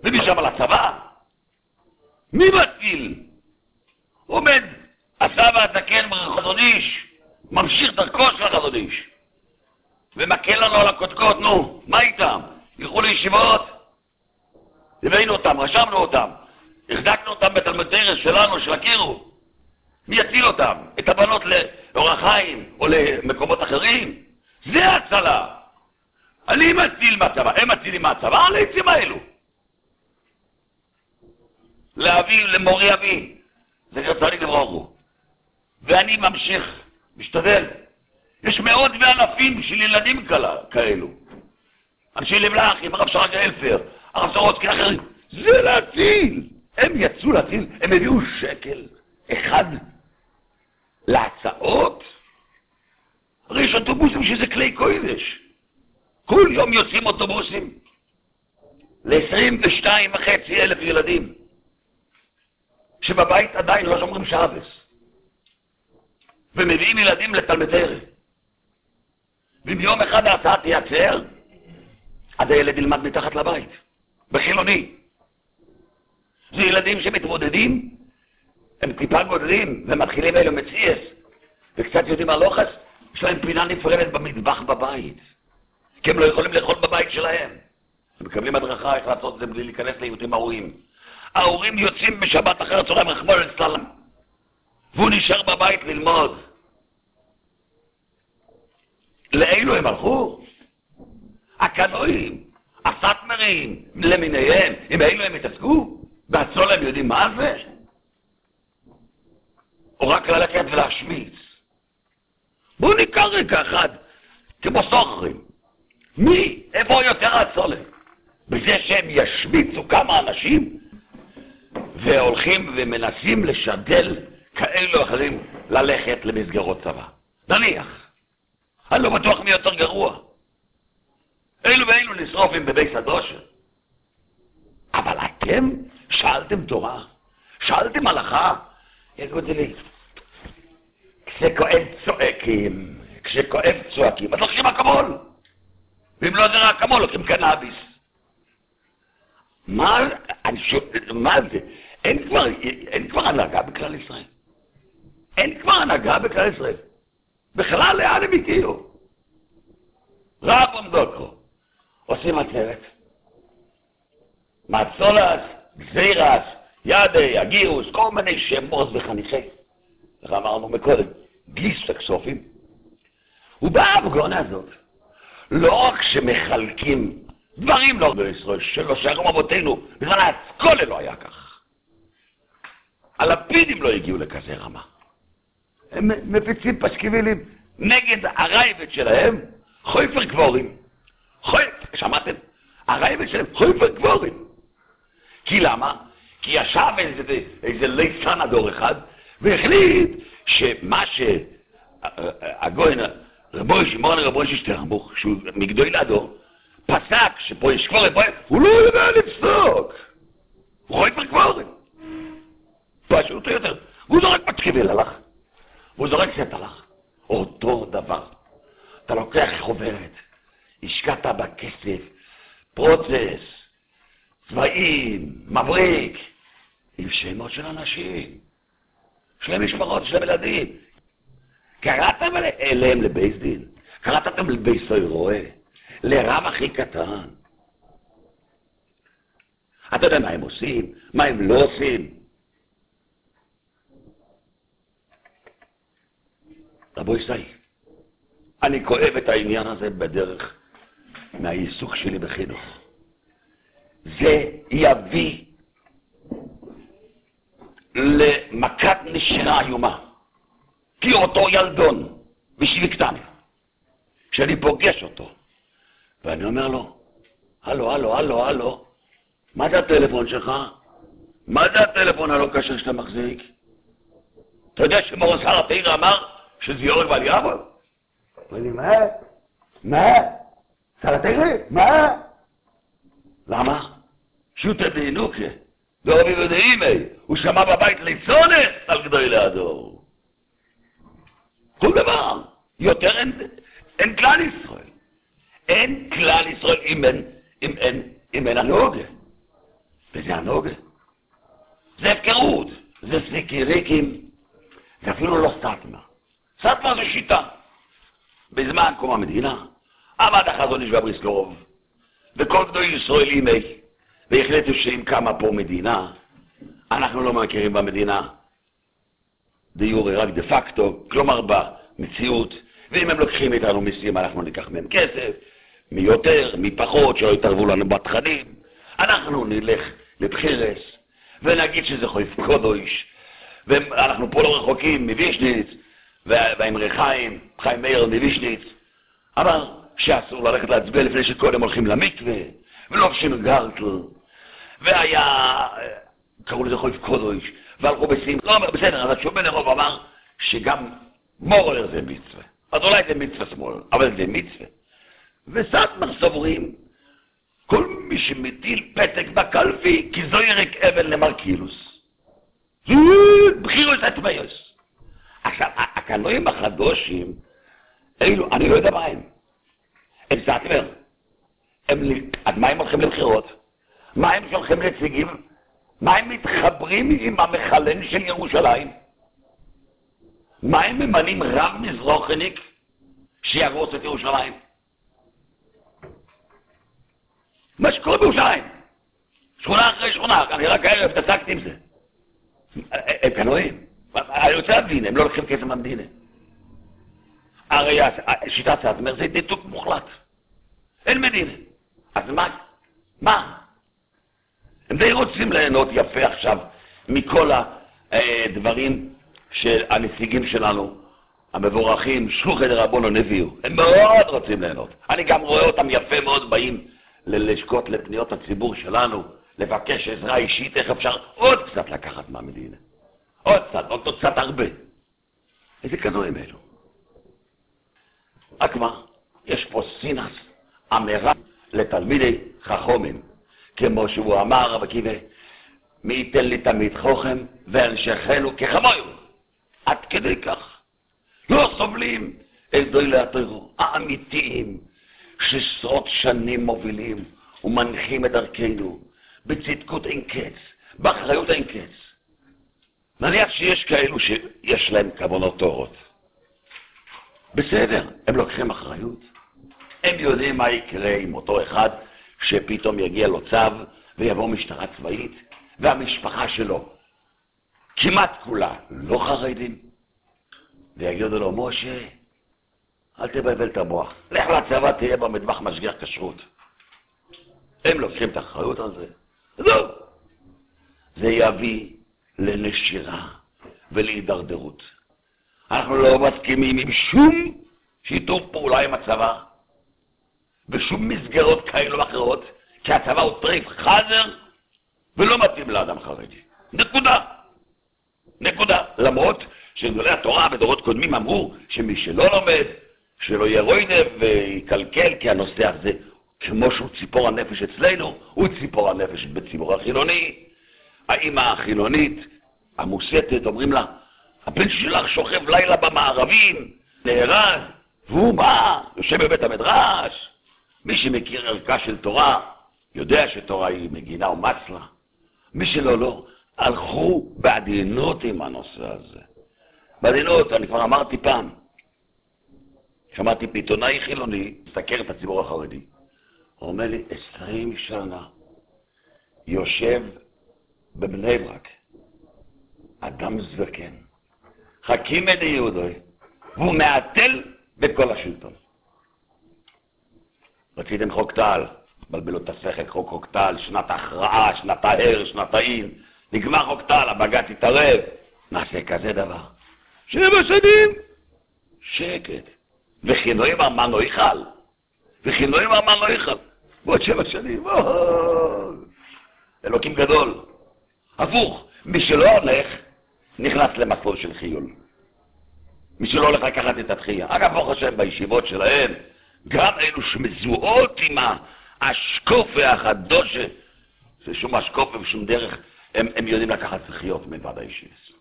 ומשם לצבא. מי מציל? עומד הסבא הזקן בחזון איש, ממשיך דרכו של החזון איש, ומכה לנו על הקודקוד, נו, מה איתם? ילכו לישיבות? הבאנו אותם, רשמנו אותם, החזקנו אותם בתלמוד דרס שלנו, של הקירו. מי יציל אותם? את הבנות לאורח חיים או למקומות אחרים? זה הצלה. אני מציל מהצבא, הם מצילים מהצבא על העצים האלו. לאבי, למורי אבי, זה רצוני לברוכו. ואני ממשיך, משתדל. יש מאות ואלפים של ילדים כאלו. אנשי לב לאחים, הרב שרגא אלפר, הרב סורוצקי אחרים. זה להציל. הם יצאו להציל, הם הביאו שקל אחד להצעות. הרי יש אוטובוסים שזה כלי קודש. כל יום יוצאים אוטובוסים ל-22 וחצי אלף ילדים, שבבית עדיין לא שומרים שבס, ומביאים ילדים לתלמידי ערב. ואם יום אחד ההצעה תייצר, אז הילד ילמד מתחת לבית, בחילוני. זה ילדים שמתמודדים, הם טיפה גודלים, ומתחילים אלו מציאס, וקצת יודעים על אוכס, יש להם פינה נפרדת במטבח בבית, כי הם לא יכולים לאכול בבית שלהם. הם מקבלים הדרכה איך לעשות את זה בלי להיכנס לעימותים ההורים. ההורים יוצאים בשבת אחר הצהריים רחמון אצלם, והוא נשאר בבית ללמוד. לאילו הם הלכו? הקנואים, הסאטמרים למיניהם, עם אילו הם התעסקו? והצול הם יודעים מה זה? או רק ללכת ולהשמיץ? בואו ניקח רגע אחד, כמו סוחרים. מי, איפה יותר הצולם? בזה שהם ישמיצו כמה אנשים והולכים ומנסים לשדל כאלו אחרים ללכת למסגרות צבא. נניח. אני לא בטוח מי יותר גרוע. אלו ואלו נשרופים בבית הדושר. אבל אתם שאלתם תורה? שאלתם הלכה? יגידו לי, כשכואב צועקים, כשכואב צועקים, אז לוקחים אקמול. ואם לא זה אקמול, לוקחים קנאביס. מה, אני שואל, מה זה? אין כבר, אין כבר הנהגה בכלל ישראל. אין כבר הנהגה בכלל ישראל. בכלל, לאן הם הגיעו? רב עומדוקו, עושים עצרת. מצולס, גזירס, ידי, הגירוס, כל מיני שמות וחניכי. איך אמרנו מקודם, גיס הכסופים. ובהפגונה הזאת, לא רק שמחלקים דברים לא בישראל, שלא שייכים אבותינו, בזמן האסכולה לא היה כך. הלפידים לא הגיעו לכזה רמה. הם מפיצים פשקיבילים נגד הרייבת שלהם, חויפר גבורים. חויפר, שמעתם? הרייבת שלהם, חויפר גבורים. כי למה? כי ישב איזה, איזה ליצן הדור אחד, והחליט שמה שהגויין, רבוי שמעון רבוי ששטרנבוך, שהוא מגדוי הדור, פסק שפה יש קבורת, הוא לא יודע לפסוק. הוא רואה כבר פשוט יותר. הוא זורק פתחיבל הלך, והוא זורק סט הלך. אותו דבר. אתה לוקח חוברת, השקעת בה כסף, פרוצס, צבעים, מבריק, עם שמות של אנשים. להם משפחות, להם ילדים. קראתם אליהם לבייס דין? קראתם לבייסוי רועה? לרב הכי קטן? אתה יודע מה הם עושים? מה הם לא עושים? רבו ישראל, אני כואב את העניין הזה בדרך מהעיסוק שלי בחינוך. זה יביא למכת נשירה איומה. כי אותו ילדון בשביל קטן, כשאני פוגש אותו, ואני אומר לו, הלו, הלו, הלו, הלו, מה זה הטלפון שלך? מה זה הטלפון הלא כשר שאתה מחזיק? אתה יודע שמורס הר התאיר אמר שזה יורק ועל יעבוד? אומר לי, מה? מה? שר התאיר? מה? למה? שוטה דינוקה. ורבי ודאימי, הוא שמע בבית ליצונת על גדוי להדור. כל דבר. יותר אין, אין כלל ישראל. אין כלל ישראל אם אין, אם אין, אם אין הנוגה. וזה הנוגה. זה הפקרות. זה סיקיריקים. זה אפילו לא סטטמה. סטטמה זה שיטה. בזמן קום המדינה עמד החזון איש והבריסקרוב, וכל גדול ישראלים והחליטו שאם קמה פה מדינה, אנחנו לא מכירים במדינה דה יורי, רק דה פקטו, כלומר במציאות, ואם הם לוקחים איתנו מיסים, אנחנו ניקח מהם כסף, מי יותר, מי פחות, שלא יתערבו לנו בתכנים. אנחנו נלך לבחירס ונגיד שזה חויף קודויש, ואנחנו פה לא רחוקים מווישניץ, והאמרי חיים, חיים מאיר מווישניץ, אמר שאסור ללכת להצביע לפני שקודם הולכים למקווה, ולובשים גרטל, והיה, קראו לזה חויף קודויש, והלכו בשים, לא אומר, בסדר, אז השומר הרוב אמר שגם מורלר זה מצווה. אז אולי זה מצווה שמאל, אבל זה מצווה. וסטמר סוברים, כל מי שמטיל פתק בקלפי, כי זו ירק אבן למרקילוס. זה בחירוס הטמאוס. עכשיו, הקנועים החדושים, אלו, אני לא יודע מה הם. הם סטמר. הם, עד מה הם הולכים לבחירות? מה הם שולחים נציגים? מה הם מתחברים עם המחלן של ירושלים? מה הם ממנים רב מזרוחניק שיהרוס את ירושלים? מה שקורה בירושלים, שכונה אחרי שכונה, אני רק הערב התעסקתי עם זה. הם קנועים. אני רוצה להבין, הם לא לוקחים כסף מהמדינה. הרי שיטת סאטמר זה ניתוק מוחלט. אין מדינה. אז מה? מה? הם די רוצים ליהנות יפה עכשיו מכל הדברים של הנציגים שלנו, המבורכים, שלוחי דרבונו הביאו. הם מאוד רוצים ליהנות. אני גם רואה אותם יפה מאוד באים ללשכות לפניות הציבור שלנו, לבקש עזרה אישית, איך אפשר עוד קצת לקחת מהמדינה. עוד קצת, עוד קצת הרבה. איזה כזורים אלו. רק מה, יש פה סינס, אמירה לתלמידי חכומים. כמו שהוא אמר, רב עקיבא, מי ייתן לי תמיד חוכם ואנשכנו כחמויו. עד כדי כך. לא סובלים את גדולי הטרור האמיתיים, שעשרות שנים מובילים ומנחים את דרכנו בצדקות אין קץ, באחריות אין קץ. נניח שיש כאלו שיש להם כוונות טובות. בסדר, הם לוקחים אחריות. הם יודעים מה יקרה עם אותו אחד שפתאום יגיע לו צו ויבוא משטרה צבאית, והמשפחה שלו, כמעט כולה, לא חרדים, ויגידו לו, משה, אל תבלבל את המוח, לך לצבא, תהיה במטבח משגיח כשרות. הם לוקחים את האחריות על זה, זהו. זה יביא לנשירה ולהידרדרות. אנחנו לא מסכימים עם שום שיתוף פעולה עם הצבא. בשום מסגרות כאלו ואחרות, כי הצבא הוא טריף חזר ולא מתאים לאדם חרדי. נקודה. נקודה. למרות שגדולי התורה בדורות קודמים אמרו שמי שלא לומד, שלא יהיה רוינב ויקלקל, כי הנושא הזה, כמו שהוא ציפור הנפש אצלנו, הוא ציפור הנפש בציבור החילוני. האמא החילונית, המוסתת, אומרים לה, הבן שלך שוכב לילה במערבים, נהרג, והוא בא, יושב בבית המדרש, מי שמכיר ערכה של תורה, יודע שתורה היא מגינה ומצלה. מי שלא, לא. הלכו בעדינות עם הנושא הזה. בעדינות, אני כבר אמרתי פעם, שמעתי פתאונאי חילוני, מסתכל את הציבור החרדי. הוא אומר לי, עשרים שנה יושב בבני ברק, אדם זקן, חכים את יהודוי, והוא מעטל בכל השלטון. רציתם חוק טל, בלבלו את השכל, חוק חוק טל, שנת ההכרעה, שנת ההר, שנת האין, נגמר חוק טל, הבג"ץ התערב, נעשה כזה דבר. שבע שנים, שקט. וכינויים ארמן לא יאכל. וכינויים ארמן לא יאכל. ועוד שבע שנים, אלוקים גדול. הפוך, מי שלא הולך, נכנס למסלול של חיול. מי שלא הולך לקחת את התחייה. אגב, ברוך השם, בישיבות שלהם, גם אלו שמזוהות עם האשקוף והחדושה, זה שום אשקוף ושום דרך, הם, הם יודעים לקחת זכיות מלבד הישיבס.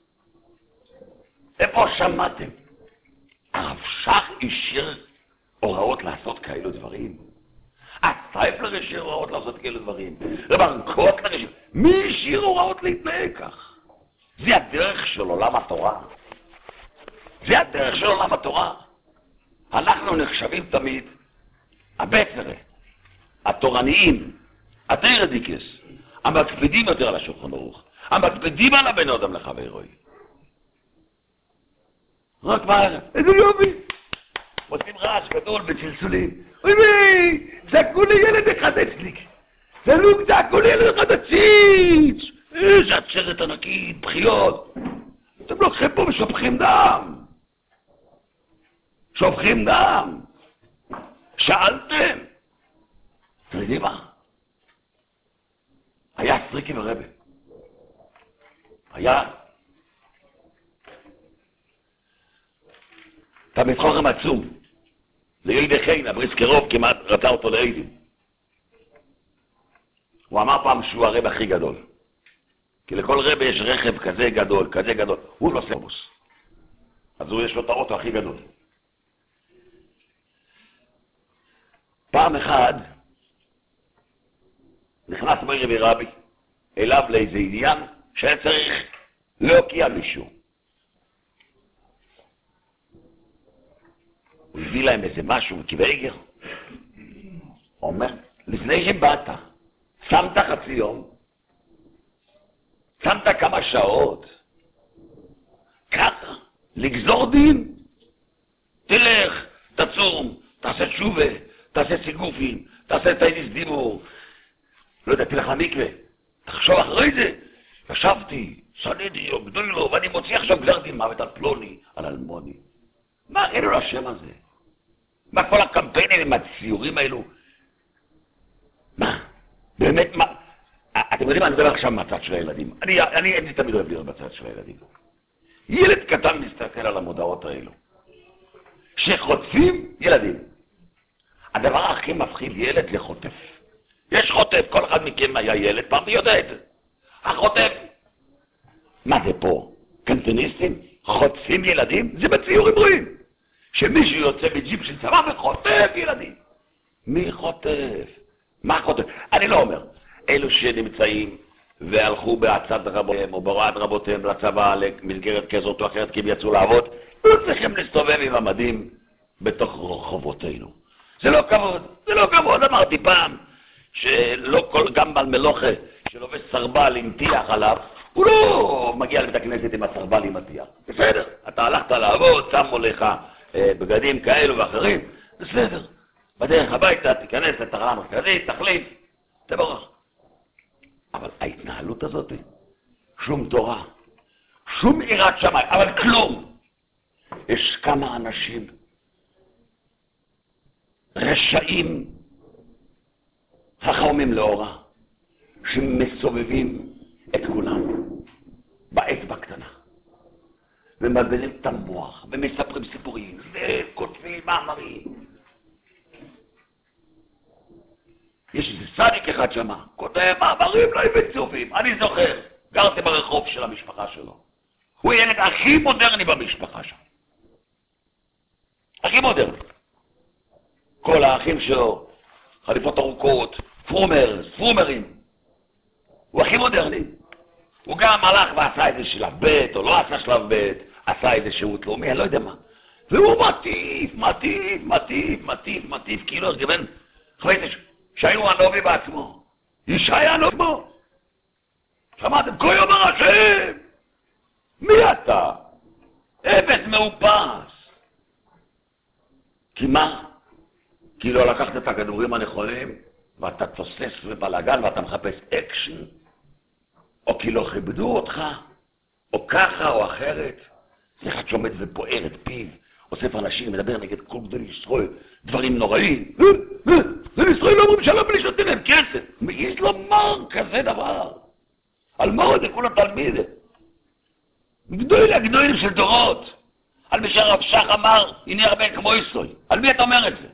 איפה שמעתם? הרב שך השאיר הוראות לעשות כאלו דברים? הסייפלר השאיר הוראות לעשות כאלו דברים? קוטלר השאיר... מי השאיר הוראות להתנהג כך? זה הדרך של עולם התורה. זה הדרך של עולם התורה. אנחנו נחשבים תמיד הבצרה, התורניים, התרדיקס, המקפידים יותר על השולחן ערוך, המקפידים על הבן אדם לחברוי. רק מה, איזה יופי. עושים רעש גדול בצלצולים. אוי צעקו לי ילד אחד אצלי. זלוג צעקו לי ילד אחד הציץ. איזה עצרת ענקית, בחיות. אתם לוקחים פה ושופכים דם. שופכים דם. שאלתם? אתם יודעים מה? היה סריקי ורבה. היה תלמיד חוכם עצום. לילדי חיינה, בריסקרוב כמעט רצה אותו לעדים. הוא אמר פעם שהוא הרב הכי גדול. כי לכל רב יש רכב כזה גדול, כזה גדול. הוא לא סרבוס. אז הוא יש לו את האוטו הכי גדול. פעם אחת נכנס מרי ורבי אליו לאיזה עניין שהיה צריך להוקיע מישהו. הוא הביא להם איזה משהו. הוא אומר, לפני שבאת, שמת חצי יום, שמת כמה שעות, ככה, לגזור דין. תלך, תצום, תעשה תשובה, תעשה סיגופים, תעשה טייניס דיבור. לא יודע, תלך למקווה, תחשוב אחרי זה. ישבתי, שניתי, או גדול לו, ואני מוציא עכשיו גזר דין מוות על פלוני, על אלמוני. מה אין לו השם הזה? מה כל הקמפיינים עם הציורים האלו? מה? באמת, מה? אתם יודעים מה, אני מדבר עכשיו מהצד של הילדים. אני, אני, אני תמיד אוהב לראות בצד של הילדים. ילד קטן מסתכל על המודעות האלו, שחוטפים ילדים. הדבר הכי מפחיד ילד לחוטף. יש חוטף, כל אחד מכם היה ילד פעם ויודע את זה. החוטף. מה זה פה? קנטוניסטים? חוטפים ילדים? זה בציורים רואים. שמישהו יוצא בג'יפ של צבא וחוטף ילדים. מי חוטף? מה חוטף? אני לא אומר. אלו שנמצאים והלכו בעצת רבותיהם או בהוראת רבותיהם לצבא למסגרת כזאת או אחרת כי הם יצאו לעבוד, לא צריכים להסתובב עם המדים בתוך רחובותינו. זה לא כבוד, זה לא כבוד. אמרתי פעם שלא כל, גם בעל מלוכה שלובש סרבל עם טיח עליו, הוא לא מגיע לבית הכנסת עם הסרבל עם הטיח. בסדר, אתה הלכת לעבוד, שמו לך בגדים כאלו ואחרים, בסדר. בדרך הביתה תיכנס לתחנה המרכזית, תחליף, תבורך. אבל ההתנהלות הזאת, שום תורה, שום יראת שמיים, אבל כלום. יש כמה אנשים רשעים, חכמים לאורה, שמסובבים את כולם באצבע קטנה. ומבלבלים את המוח, ומספרים סיפורים, וכותבים מאמרים. יש איזה צדיק אחד שם, כותב מאמרים לא מצופים. אני זוכר, גרתי ברחוב של המשפחה שלו. הוא הילד הכי מודרני במשפחה שם. הכי מודרני. כל האחים שלו, חליפות ארוכות, פרומר, פרומרים. הוא הכי מודרני. הוא גם הלך ועשה איזה שלב ב', או לא עשה שלב ב', עשה איזה שירות לאומי, אני לא יודע מה. והוא מטיף, מטיף, מטיף, מטיף, מטיף, כאילו אז גוון, חברים, ישעיה הנובי בעצמו. ישעיה הנובו. שמעתם? כל יום הרשם! מי אתה? עבד מאופס. כי מה? כי לא לקחת את הכדורים הנכונים, ואתה תוסס בבלאגן ואתה מחפש אקשן, או כי לא כיבדו אותך, או ככה או אחרת. אחד שעומד ופוער את פיו, אוסף אנשים, מדבר נגד כל גדולי ישראל, דברים נוראים. וישראל לא אומרים שלום בלי שנותנים להם כסף. יש לומר כזה דבר? על מה עוד כולה תלמיד? גדולי הגדולים של דורות. על מי שהרב שך אמר, הנה הרבה כמו ישראל. על מי אתה אומר את זה?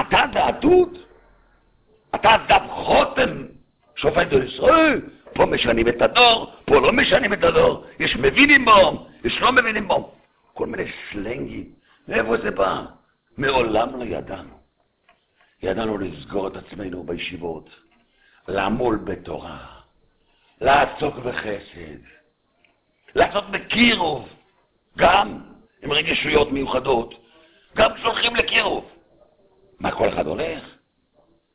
אתה דעתות? אתה דף חותם, שופט ישראל? פה משנים את הדור, פה לא משנים את הדור. יש מבינים בו, יש לא מבינים בו. כל מיני סלנגים. מאיפה זה בא? מעולם לא ידענו. ידענו לסגור את עצמנו בישיבות, לעמול בתורה, לעסוק בחסד, לעשות בקירוב, גם עם רגישויות מיוחדות, גם כשהולכים לקירוב. מה, כל אחד הולך?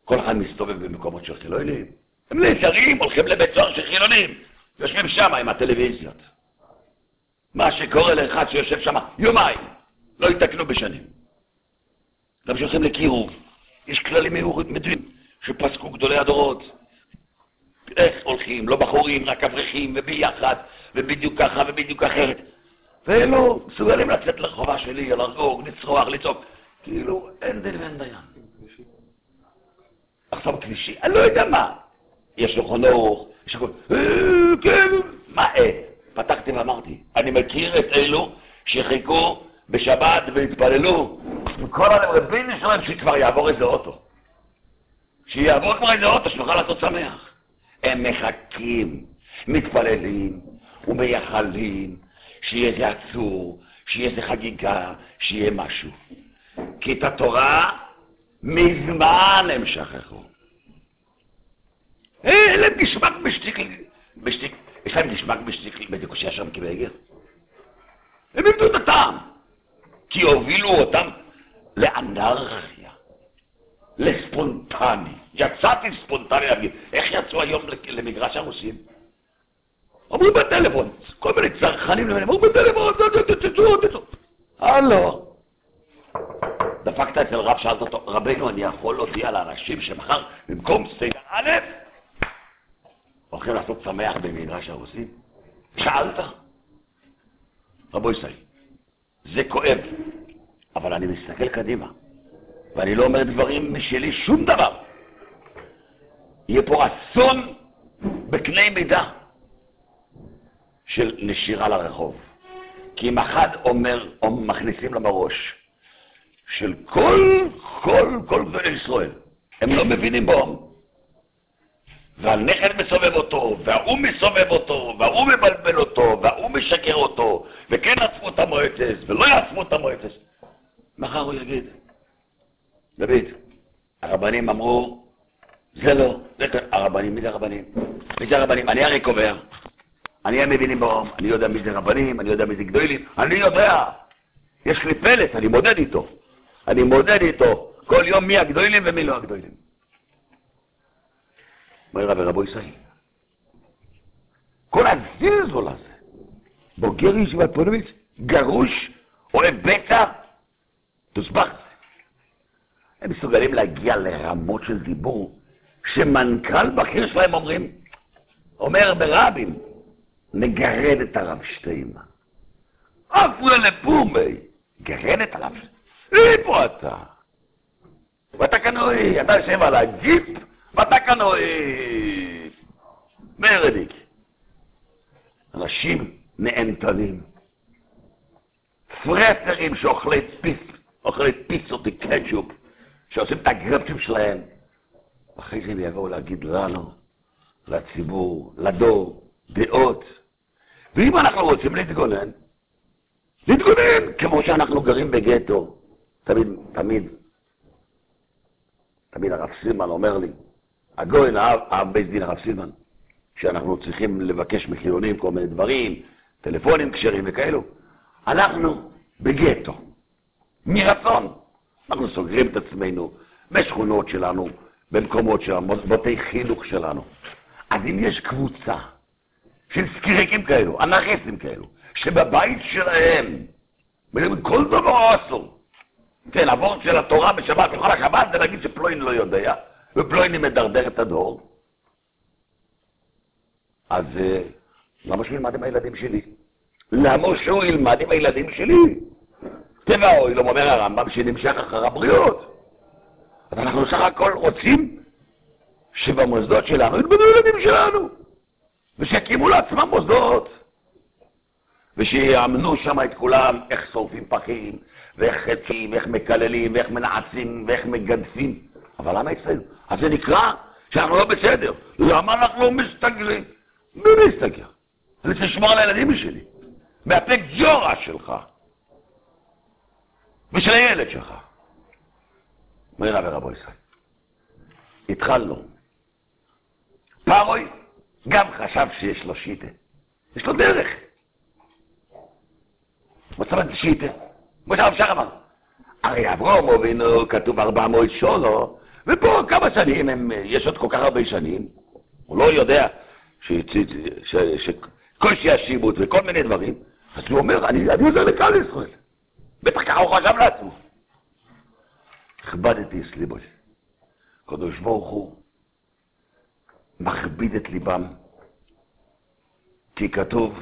כל אחד מסתובב במקומות של חילונים? הם נעצרים, הולכים לבית סוהר של חילונים, יושבים שם עם הטלוויזיות. מה שקורה לאחד שיושב שם יומיים, לא יתקנו בשנים. גם כשהולכים לקירוב, יש כללים מדויים שפסקו גדולי הדורות. איך הולכים, לא בחורים, רק אברכים, וביחד, ובדיוק ככה ובדיוק אחרת. ואלו מסוגלים לצאת לרחובה שלי, לחגוג, לצרוח, לצעוק. כאילו, אין דין ואין דיין. עכשיו כבישי, אני לא יודע מה. יש לו חונוך, יש הכל, אה, כן, מה אין? פתחתי ואמרתי, אני מכיר את אלו שחיכו בשבת והתפללו, כל הרבים שלהם שכבר יעבור איזה אוטו. שיעבור כבר איזה אוטו, שנוכל לעשות שמח. הם מחכים, מתפללים ומייחלים שיהיה איזה עצור, שיהיה איזה חגיגה, שיהיה משהו. כי את התורה מזמן הם שכחו. אין להם נשמק בשטיק, בשטיק, יש להם נשמק בדקושי שם כבגר. הם איבדו את הטעם, כי הובילו אותם לאנרכיה, לספונטני. יצאתי ספונטני להגיד, איך יצאו היום למגרש הרוסים? אמרו בטלפון, כל מיני צרכנים אמרו בטלפון, תצאו, תצאו. הלו. דפקת אצל רב, שאלת אותו, רבנו, אני יכול להודיע לאנשים שמחר במקום סדר א', הולכים לעשות שמח במגרש הרוסים? שאלת? רבו ישראל, זה כואב, אבל אני מסתכל קדימה, ואני לא אומר דברים משלי שום דבר. יהיה פה אסון בקנה מידה של נשירה לרחוב. כי אם אחד אומר, או מכניסים לו בראש, של כל, כל, כל גדולי ישראל, הם לא מבינים בו, והנכד מסובב אותו, וההוא מסובב אותו, וההוא מבלבל אותו, וההוא משקר אותו, וכן עצמו את המועצס, ולא יעצמו את המועצס. מחר הוא יגיד, דוד, הרבנים אמרו, זה לא, זה הרבנים, מי זה הרבנים? מי זה הרבנים? אני הרי קובע. אני המבינים באום, אני יודע מי זה רבנים, אני יודע מי זה גדולים, אני יודע. יש לי פלט, אני מודד איתו. אני מודד איתו כל יום מי הגדולים ומי לא הגדולים. אומר רבי רבו ישראל, כל הזלזול הזה, בוגר ישיבת פונוביץ, גרוש, אוהב בצע, תוסבך. הם מסוגלים להגיע לרמות של דיבור, שמנכ"ל בכיר שלהם אומרים, אומר ברבים, נגרד את הרב שטיימה. אפו לפומי, גרד את הרב שטיימה. איפה אתה? ואתה כנראה, אתה יושב על הג'יפ, ואתה כנראה... מרדיק. אנשים נאנתנים. פרסרים שאוכלי פיס, אוכלי פיסות וקטשופ, שעושים את הגרפים שלהם. אחרי זה הם יבואו להגיד לנו, לציבור, לדור, דעות. ואם אנחנו רוצים להתגונן, להתגונן כמו שאנחנו גרים בגטו. תמיד, תמיד, תמיד הרב סילמן אומר לי, הגויין, הרב בית דין הרב סילמן, שאנחנו צריכים לבקש מחילונים כל מיני דברים, טלפונים כשרים וכאלו, אנחנו בגטו, מרצון. אנחנו סוגרים את עצמנו בשכונות שלנו, במקומות שלנו, בתי חינוך שלנו. אז אם יש קבוצה של סקיריקים כאלו, אנרכיסטים כאלו, שבבית שלהם, כל דבר אסור, כן, עבור של התורה בשבת, תוכל השבת זה להגיד שפלוין לא יודע, ופלוין מדרדר את הדור, אז אה, למה שהוא ילמד עם הילדים שלי? למה שהוא ילמד עם הילדים שלי? טבע האוילום אומר הרמב"ם שנמשך אחר הבריאות. אז אנחנו סך הכל רוצים שבמוסדות שלנו יתבדו ילדים שלנו, ושיקימו לעצמם מוסדות, ושיאמנו שם את כולם איך שורפים פחים, ואיך חצים, ואיך מקללים, ואיך מנעצים, ואיך מגדפים. אבל למה אצלנו? אז זה נקרא שאנחנו לא בסדר. למה אנחנו מסתגרים? מי מסתגר? אני צריך לשמור על הילדים שלי. מהפה ג'ורה שלך. ושל הילד שלך. מרינה ורבו ישראל. התחלנו. פארוי גם חשב שיש לו שיטה. יש לו דרך. מצב את שיטה. כמו שהרב שח אמר. הרי אברום אבינו כתוב ארבע מאות שולו, ופה כמה שנים הם, יש עוד כל כך הרבה שנים. הוא לא יודע שקושי השיבוט וכל מיני דברים. אז הוא אומר, אני עוזר לקהל ישראל. בטח ככה הוא חשב לעצמו. הכבדתי את ליבו. הקדוש ברוך הוא מכביד את ליבם, כי כתוב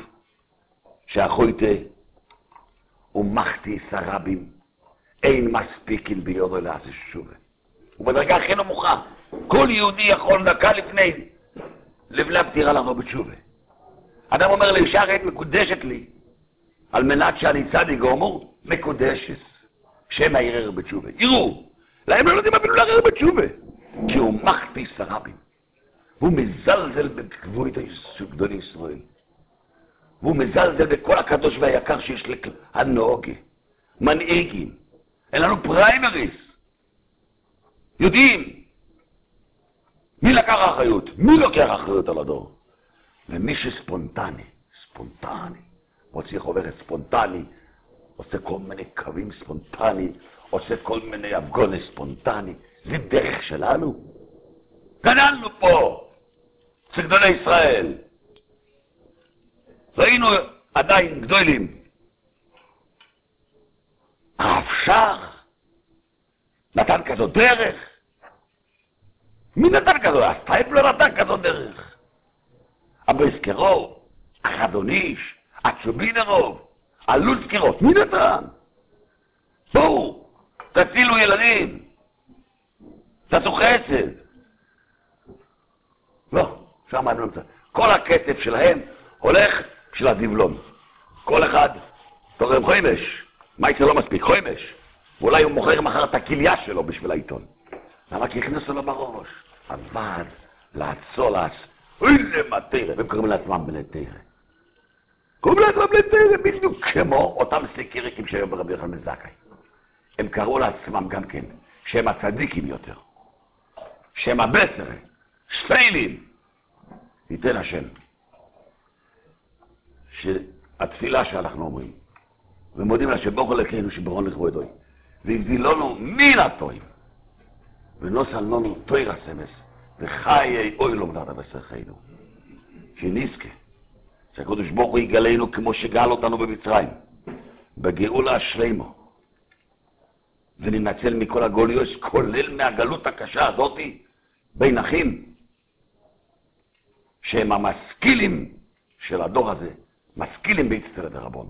שהחויטה ומחתי סרבים, אין מספיקים ביורו לעשות שובה. הוא בדרגה הכי נמוכה. כל יהודי יכול דקה לפני, לפני הפטירה לבוא בתשובה. אדם אומר לאישה רעת מקודשת לי, על מנת שאני צדיק גומור, מקודשת, שם הערער בתשובה. יראו, להם לא יודעים אפילו לערער בתשובה, כי הוא מחטיס הרבים, והוא מזלזל בגבולת גדולי ישראל, והוא מזלזל בכל הקדוש והיקר שיש הנהוגה, מנהיגים, אין לנו פריימריס, יודעים מי לקח אחריות, מי לוקח אחריות על הדור, ומי שספונטני, ספונטני, מוציא חוברת ספונטני, עושה כל מיני קווים ספונטני, עושה כל מיני אבגונס ספונטני. זה דרך שלנו. גדלנו פה, אצל גדולי ישראל. ראינו עדיין גדולים. שך נתן כזאת דרך. מי נתן כזאת? הסטייפלר נתן כזאת דרך. הבריסקרוב, החדוניש, הצ'ובינרוב, הלוסקרות, מי נתן? בואו, תצילו ילדים, תעשו חסד. לא, שם אני לא מצא. כל הכסף שלהם הולך בשביל הדבלון. כל אחד תורם חומש, מה יצא לא מספיק? חומש. ואולי הוא מוכר מחר את הכליה שלו בשביל העיתון. למה? כי הכניסו לו בראש. לעצור לעצ... אוי למטרה, והם קוראים לעצמם בני תרא. קוראים לעצמם בני תרא בדיוק כמו אותם סקיריקים שהיו ברבי יוחנן זכאי. הם קראו לעצמם גם כן, שהם הצדיקים יותר. שהם הבסר, שפיילים. ייתן השם. שהתפילה שאנחנו אומרים, ומודים לה שבוכו לקרינו שברון לכבודוי, והבדילונו מן הטועים, ונוסע לנו תויר הסמס, וחיי אוי מנעת בסכנו. שנזכה, שהקדוש ברוך הוא יגלנו כמו שגל אותנו במצרים, בגאולה השלימו, וננצל מכל הגוליות, כולל מהגלות הקשה הזאתי, בין אחים, שהם המשכילים של הדור הזה, משכילים באצטרת הרבון.